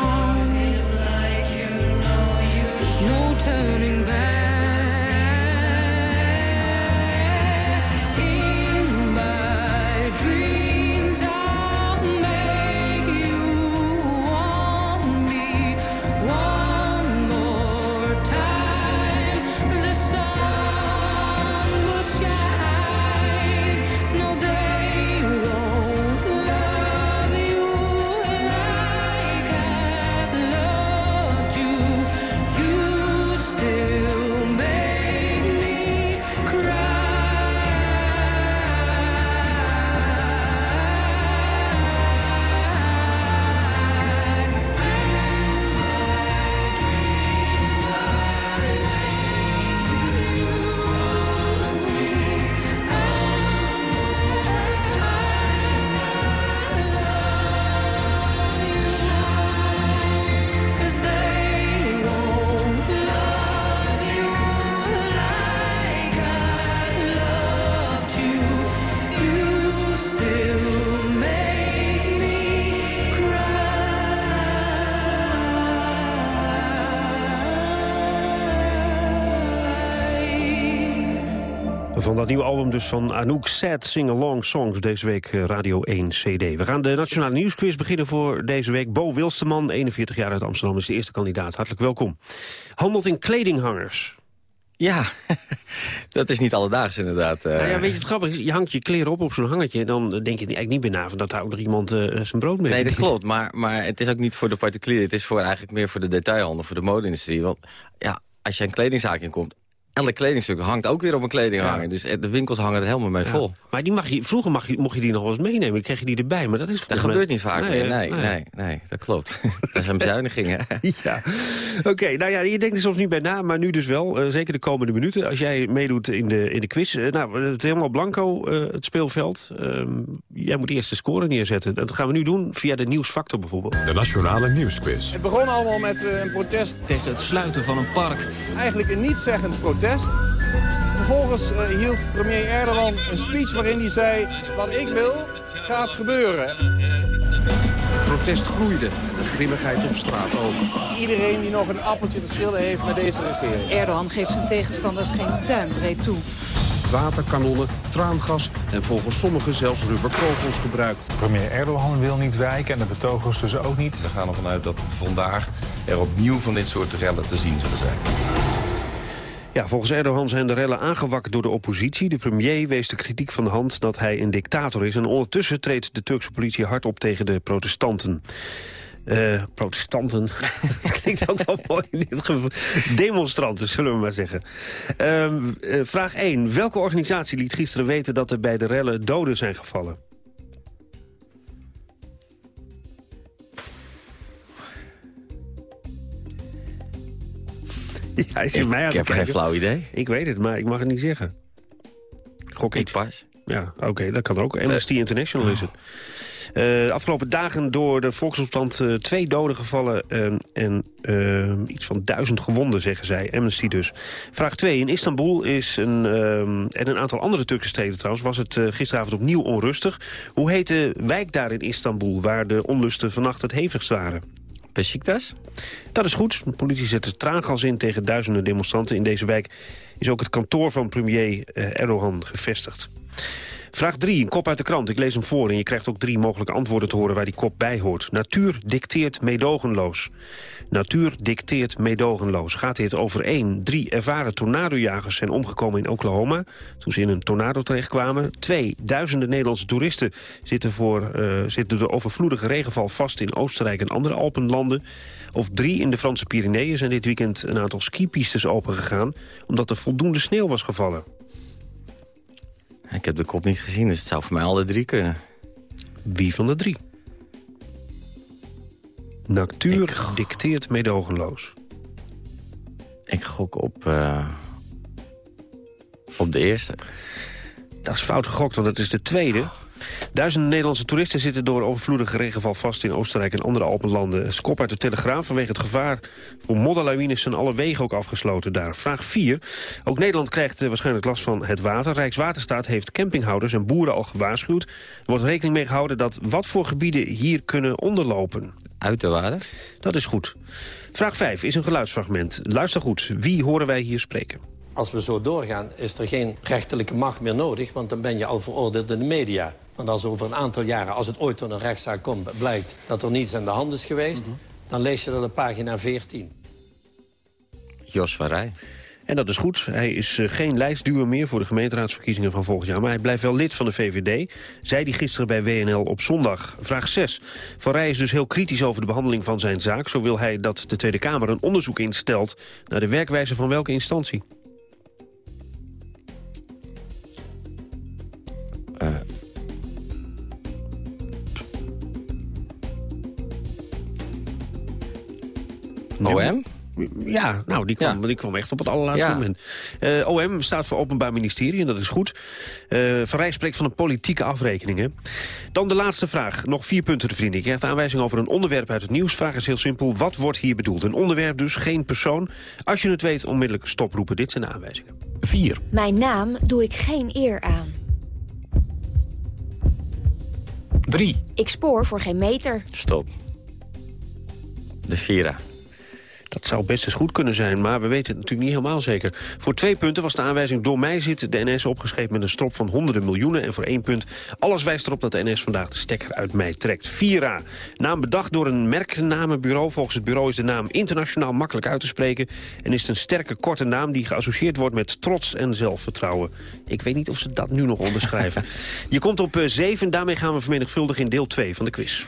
Dat nieuwe album dus van Anouk Sad Sing-Along Songs. Deze week eh, Radio 1 CD. We gaan de Nationale Nieuwsquiz beginnen voor deze week. Bo Wilsterman, 41 jaar uit Amsterdam, is de eerste kandidaat. Hartelijk welkom. Handelt in kledinghangers. Ja, [LAUGHS] dat is niet alledaags inderdaad. eh. Nou ja, weet je, het grappige is, je hangt je kleren op op zo'n hangertje... en dan denk je eigenlijk niet meer na van dat daar ook nog iemand eh, zijn brood mee Nee, dat klopt. Maar, maar het is ook niet voor de particulier. Het is voor eigenlijk meer voor de detailhandel, voor de mode-industrie. Want ja, als je een kledingzaak inkomt... elk kledingstuk hangt ook weer op een kledinghanger. Dus eh, de winkels hangen er helemaal mee Ja. vol. Maar die mag je, vroeger mag je, mocht je die nog wel eens meenemen. Kreeg je die erbij, maar dat is Dat gebeurt niet vaak Nee, meer. Nee, nee, nee, dat klopt. [LAUGHS] dat zijn bezuinigingen. [LAUGHS] Ja, oké. nou ja, je denkt er soms niet bij na, maar nu dus wel. eh, zeker de komende minuten. Als jij meedoet in de, in de quiz. eh, nou, het is helemaal blanco, eh, het speelveld. Ehm, jij moet eerst de score neerzetten. Dat gaan we nu doen via de nieuwsfactor bijvoorbeeld. De Nationale Nieuwsquiz. Het begon allemaal met een protest Tegen het sluiten van een park. eigenlijk een niet-zeggend protest. Vervolgens eh, hield premier Erdogan een speech waarin hij zei... wat ik wil, gaat gebeuren. Protest groeide. De grimmigheid op straat ook. Iedereen die nog een appeltje te schillen heeft met deze regering. Erdogan geeft zijn tegenstanders geen duimbreed toe. Waterkanonnen, traangas en volgens sommigen zelfs rubberkogels gebruikt. Premier Erdogan wil niet wijken en de betogers dus ook niet. We gaan ervan uit dat vandaag er opnieuw van dit soort rellen te zien zullen zijn. Ja, volgens Erdogan zijn de rellen aangewakkerd door de oppositie. De premier wees de kritiek van de hand dat hij een dictator is. En ondertussen treedt de Turkse politie hard op tegen de protestanten. Eh, protestanten. [LAUGHS] dat klinkt ook wel mooi in dit geval. Demonstranten, zullen we maar zeggen. Ehm, eh, vraag 1. Welke organisatie liet gisteren weten dat er bij de rellen doden zijn gevallen? [LAUGHS] Ja, hij zit Ik- mij aan ik te heb geen flauw idee. Ik weet het, maar ik mag het niet zeggen. Gok Ik iets. pas. Ja, oké, dat kan ook. Amnesty International is het. Eh, afgelopen dagen door de volksopstand eh, twee doden gevallen... en, eh, iets van duizend gewonden, zeggen zij. Amnesty dus. Vraag 2. In Istanbul is een, en een aantal andere Turkse steden trouwens... was het eh, gisteravond opnieuw onrustig. Hoe heet de wijk daar in Istanbul... waar de onlusten vannacht het hevigst waren? Besiktas? Dat is goed. De politie zette traangas in tegen duizenden demonstranten. In deze wijk is ook het kantoor van premier eh, Erdogan gevestigd. Vraag 3, een kop uit de krant. Ik lees hem voor en je krijgt ook drie mogelijke antwoorden te horen waar die kop bij hoort. Natuur dicteert meedogenloos. Natuur dicteert meedogenloos. Gaat dit over één? Drie ervaren tornadojagers zijn omgekomen in Oklahoma... toen ze in een tornado terechtkwamen. Twee, duizenden Nederlandse toeristen zitten, voor, eh, zitten door overvloedige regenval vast... in Oostenrijk en andere Alpenlanden. Of drie, in de Franse Pyreneeën zijn dit weekend een aantal skipistes opengegaan... omdat er voldoende sneeuw was gevallen. Ik heb de kop niet gezien, dus het zou voor mij alle drie kunnen. Wie van de drie? Natuur dicteert meedogenloos. Ik gok op, eh, op de eerste. Dat is fout gegokt, want het is de tweede. Duizenden Nederlandse toeristen zitten door overvloedige regenval vast in Oostenrijk en andere Alpenlanden. Skop uit de Telegraaf vanwege het gevaar voor modderlawines zijn alle wegen ook afgesloten daar. Vraag 4. Ook Nederland krijgt eh, waarschijnlijk last van het water. Rijkswaterstaat heeft campinghouders en boeren al gewaarschuwd. Er wordt rekening mee gehouden dat wat voor gebieden hier kunnen onderlopen. Uiterwaarden? Dat is goed. Vraag 5 is een geluidsfragment. Luister goed. Wie horen wij hier spreken? Als we zo doorgaan, is er geen rechterlijke macht meer nodig... want dan ben je al veroordeeld in de media. Want als over een aantal jaren, als het ooit tot een rechtszaak komt... blijkt dat er niets aan de hand is geweest... dan lees je dat op pagina 14. Jos van Rij. En dat is goed. Hij is eh, geen lijstduwer meer voor de gemeenteraadsverkiezingen van volgend jaar. Maar hij blijft wel lid van de VVD. Zei die gisteren bij WNL op zondag. Vraag 6. Van Rij is dus heel kritisch over de behandeling van zijn zaak. Zo wil hij dat de Tweede Kamer een onderzoek instelt... naar de werkwijze van welke instantie? OM? Ja, nou, die kwam, die kwam echt op het allerlaatste Ja. moment. Eh, OM staat voor Openbaar Ministerie en dat is goed. Eh van Rij spreekt van een politieke afrekening. hè. Dan de laatste vraag. Nog vier punten, de vrienden. Je krijgt aanwijzing over een onderwerp uit het nieuws. Vraag is heel simpel. Wat wordt hier bedoeld? Een onderwerp dus, geen persoon. Als je het weet, onmiddellijk stoproepen. Dit zijn de aanwijzingen. 4. Mijn naam doe ik geen eer aan. 3. Ik spoor voor geen meter. Stop. De Vira. Dat zou best eens goed kunnen zijn, maar we weten het natuurlijk niet helemaal zeker. Voor twee punten was de aanwijzing door mij zit de NS opgeschreven met een strop van honderden miljoenen. En voor één punt, alles wijst erop dat de NS vandaag de stekker uit mij trekt. Vira, naam bedacht door een merknamenbureau. Volgens het bureau is de naam internationaal makkelijk uit te spreken. En is het een sterke, korte naam die geassocieerd wordt met trots en zelfvertrouwen. Ik weet niet of ze dat nu nog onderschrijven. [LAUGHS] Je komt op 7, daarmee gaan we vermenigvuldigen in deel 2 van de quiz.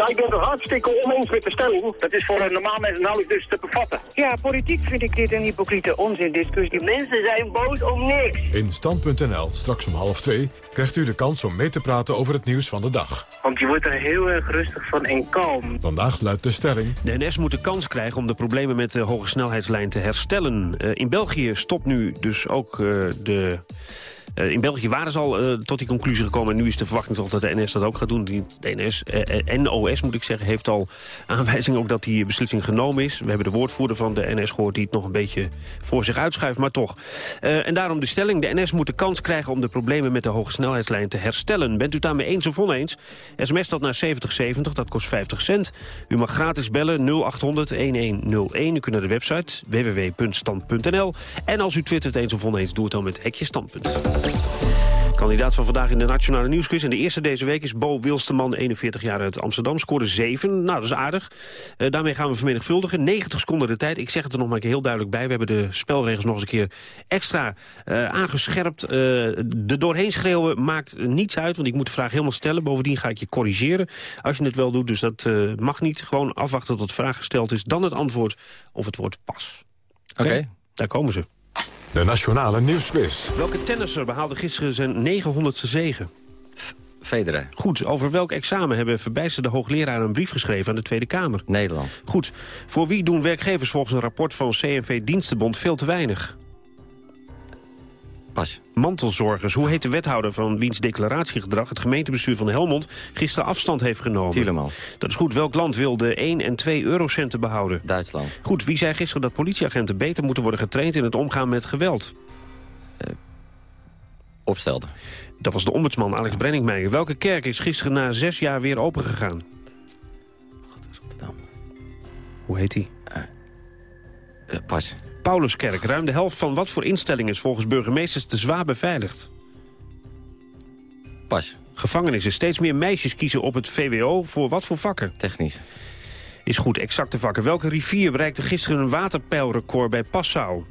Nou ik ben het hartstikke oneens met de stelling. Dat is voor een normaal mens nauwelijks dus te bevatten. Ja, politiek vind ik dit een hypocriete onzindiscussie. Mensen zijn boos om niks. In Stand.nl, straks om half twee, krijgt u de kans om mee te praten over het nieuws van de dag. Want je wordt er heel erg rustig van en kalm. Vandaag luidt de stelling... De NS moet de kans krijgen om de problemen met de hoge snelheidslijn te herstellen. Eh, in België stopt nu dus ook eh, de... eh, in België waren ze al eh, tot die conclusie gekomen... en nu is de verwachting toch dat de NS dat ook gaat doen. Die, de NS, NOS moet ik zeggen, heeft al aanwijzingen ook dat die beslissing genomen is. We hebben de woordvoerder van de NS gehoord... die het nog een beetje voor zich uitschuift, maar toch. Eh, en daarom de stelling, de NS moet de kans krijgen... om de problemen met de hoge snelheidslijn te herstellen. Bent u het daarmee eens of oneens? SMS dat naar 7070, dat kost 50 cent. U mag gratis bellen 0800 1101. U kunt naar de website www.stand.nl. En als u twittert eens of oneens, doe het dan met hekje standpunt. Kandidaat van vandaag in de Nationale Nieuwsquiz. En de eerste deze week is Bo Wilsterman, 41 jaar uit Amsterdam. Scoorde 7. Nou, dat is aardig. Eh, daarmee gaan we vermenigvuldigen. 90 seconden de tijd. Ik zeg het er nog maar een keer heel duidelijk bij. We hebben de spelregels nog eens een keer extra eh, aangescherpt. Eh de doorheen schreeuwen maakt niets uit, want ik moet de vraag helemaal stellen. Bovendien ga ik je corrigeren als je het wel doet. Dus dat mag niet. Gewoon afwachten tot de vraag gesteld is. Dan het antwoord of het woord pas. Oké. Daar komen ze. De Nationale Nieuwsquiz. Welke tennisser behaalde gisteren zijn 900ste zegen? Federer. Goed, over welk examen hebben verbijsterde hoogleraren een brief geschreven aan de Tweede Kamer? Nederland. Goed, voor wie doen werkgevers volgens een rapport van CNV Dienstenbond veel te weinig? Pas. Mantelzorgers. Hoe heet de wethouder van wiens declaratiegedrag het gemeentebestuur van Helmond gisteren afstand heeft genomen? Tielemans. Dat is goed. Welk land wil de 1 en 2 eurocenten behouden? Duitsland. Goed, wie zei gisteren dat politieagenten beter moeten worden getraind in het omgaan met geweld? Opstelde. Dat was de ombudsman Alex Brenningmeijer. Welke kerk is gisteren na zes jaar weer opengegaan? Rotterdam. Hoe heet die? Eh, pas. Pauluskerk. Ruim de helft van wat voor instelling is volgens burgemeesters te zwaar beveiligd? Pas. Gevangenissen. Steeds meer meisjes kiezen op het VWO voor wat voor vakken? Technisch. Is goed, exacte vakken. Welke rivier bereikte gisteren een waterpeilrecord bij Passau?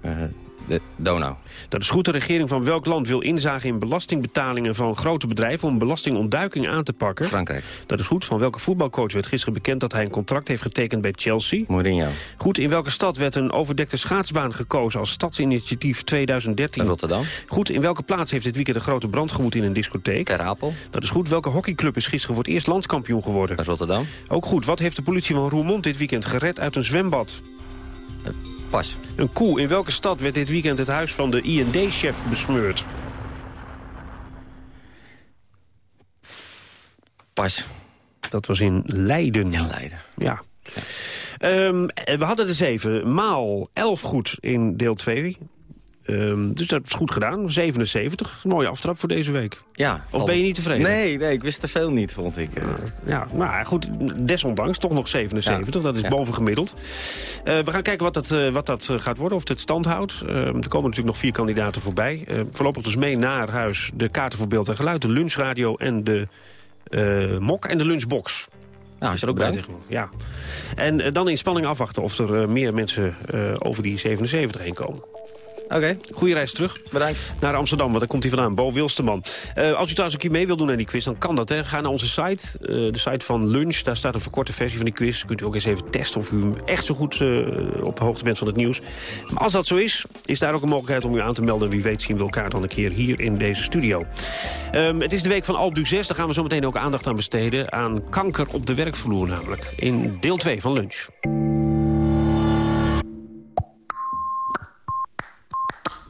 Eh, de Donau. Dat is goed. De regering van welk land wil inzagen in belastingbetalingen van grote bedrijven... om belastingontduiking aan te pakken? Frankrijk. Dat is goed. Van welke voetbalcoach werd gisteren bekend dat hij een contract heeft getekend bij Chelsea? Mourinho. Goed. In welke stad werd een overdekte schaatsbaan gekozen als stadsinitiatief 2013? Rotterdam. Goed. In welke plaats heeft dit weekend een grote brand gewoed in een discotheek? Ter Apel. Dat is goed. Welke hockeyclub is gisteren voor het eerst landskampioen geworden? Rotterdam. Ook goed. Wat heeft de politie van Roermond dit weekend gered uit een zwembad? Pas. Een koe. In welke stad werd dit weekend het huis van de IND-chef besmeurd? Pas. Dat was in Leiden. Ja, Leiden. Ja. Ehm, we hadden er zeven. Maal 11 goed in deel 2. Ehm, dus dat is goed gedaan. 77. Mooie aftrap voor deze week. Ja. Of ben je niet tevreden? Nee, nee, ik wist te veel niet, vond ik. Ja, maar goed, desondanks toch nog 77. Dat is Ja. bovengemiddeld. Eh, we gaan kijken wat dat, eh, wat dat eh, gaat worden, of het stand houdt. Eh, er komen natuurlijk nog vier kandidaten voorbij. Eh, voorlopig dus mee naar huis de kaarten voor beeld en geluid... de lunchradio en de eh, mok en de lunchbox. Nou, is er ook bij. Ja. En eh, dan in spanning afwachten of er eh, meer mensen eh, over die 77 heen komen. Oké. Goeie reis terug. Bedankt. Naar Amsterdam, want daar komt hij vandaan. Bo Wilsterman. Eh, als u trouwens een keer mee wilt doen aan die quiz, dan kan dat. Hè. Ga naar onze site, eh, de site van Lunch. Daar staat een verkorte versie van die quiz. Kunt u ook eens even testen of u echt zo goed eh, op de hoogte bent van het nieuws. Maar als dat zo is, is daar ook een mogelijkheid om u aan te melden. Wie weet zien we elkaar dan een keer hier in deze studio. Ehm, het is de week van Alp du 6. Daar gaan we zo meteen ook aandacht aan besteden. Aan kanker op de werkvloer namelijk. In deel 2 van Lunch.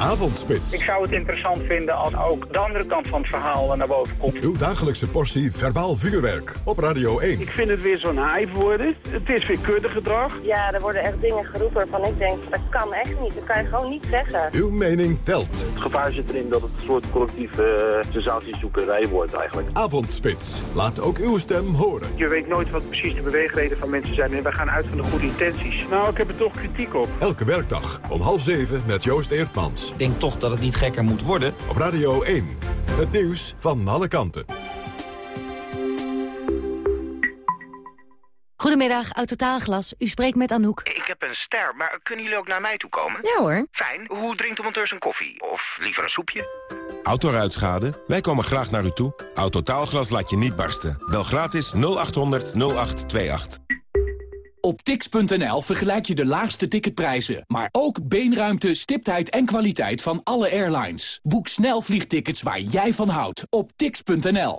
Avondspits. Ik zou het interessant vinden als ook de andere kant van het verhaal naar boven komt. Uw dagelijkse portie verbaal vuurwerk. Op Radio 1. Ik vind het weer zo'n hype worden. Het is weer kuddegedrag. Ja, er worden echt dingen geroepen waarvan ik denk, dat kan echt niet. Dat kan je gewoon niet zeggen. Uw mening telt. Het gevaar zit erin dat het een soort collectieve uh, sensatiezoekerij wordt eigenlijk. Avondspits. Laat ook uw stem horen. Je weet nooit wat precies de beweegreden van mensen zijn. En wij gaan uit van de goede intenties. Nou, ik heb er toch kritiek op. Elke werkdag om half zeven met Joost Eertmans. Ik denk toch dat het niet gekker moet worden. Op Radio 1. Het nieuws van alle kanten. Goedemiddag, Autotaalglas. U spreekt met Anouk. Ik heb een ster, maar kunnen jullie ook naar mij toe komen? Ja hoor. Fijn. Hoe drinkt de monteur zijn koffie? Of liever een soepje? Autoruitschade? Wij komen graag naar u toe. Autotaalglas laat je niet barsten. Bel gratis 0800 0828. Op tix.nl vergelijk je de laagste ticketprijzen, maar ook beenruimte, stiptheid en kwaliteit van alle airlines. Boek snel vliegtickets waar jij van houdt op tix.nl.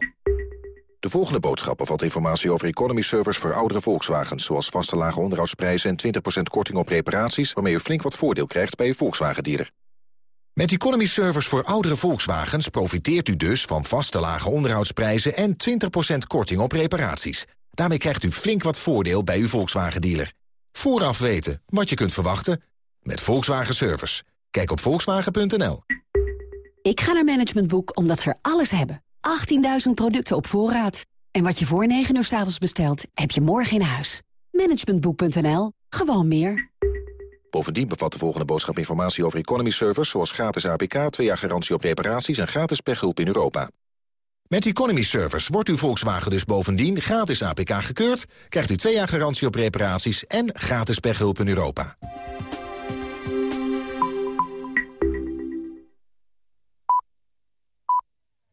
De volgende boodschap bevat informatie over economy servers voor oudere Volkswagens... zoals vaste lage onderhoudsprijzen en 20% korting op reparaties... waarmee u flink wat voordeel krijgt bij uw Volkswagen-dealer. Met economy servers voor oudere Volkswagens profiteert u dus van vaste lage onderhoudsprijzen... en 20% korting op reparaties. Daarmee krijgt u flink wat voordeel bij uw Volkswagen-dealer. Vooraf weten wat je kunt verwachten met Volkswagen Service. Kijk op volkswagen.nl. Ik ga naar Management Boek omdat ze er alles hebben. 18.000 producten op voorraad. En wat je voor 9 uur s avonds bestelt, heb je morgen in huis. Managementboek.nl. Gewoon meer. Bovendien bevat de volgende boodschap informatie over economy servers... zoals gratis APK, 2 jaar garantie op reparaties en gratis pechhulp in Europa. Met Economy Servers wordt uw Volkswagen dus bovendien gratis APK gekeurd... krijgt u 2 jaar garantie op reparaties en gratis pechhulp in Europa.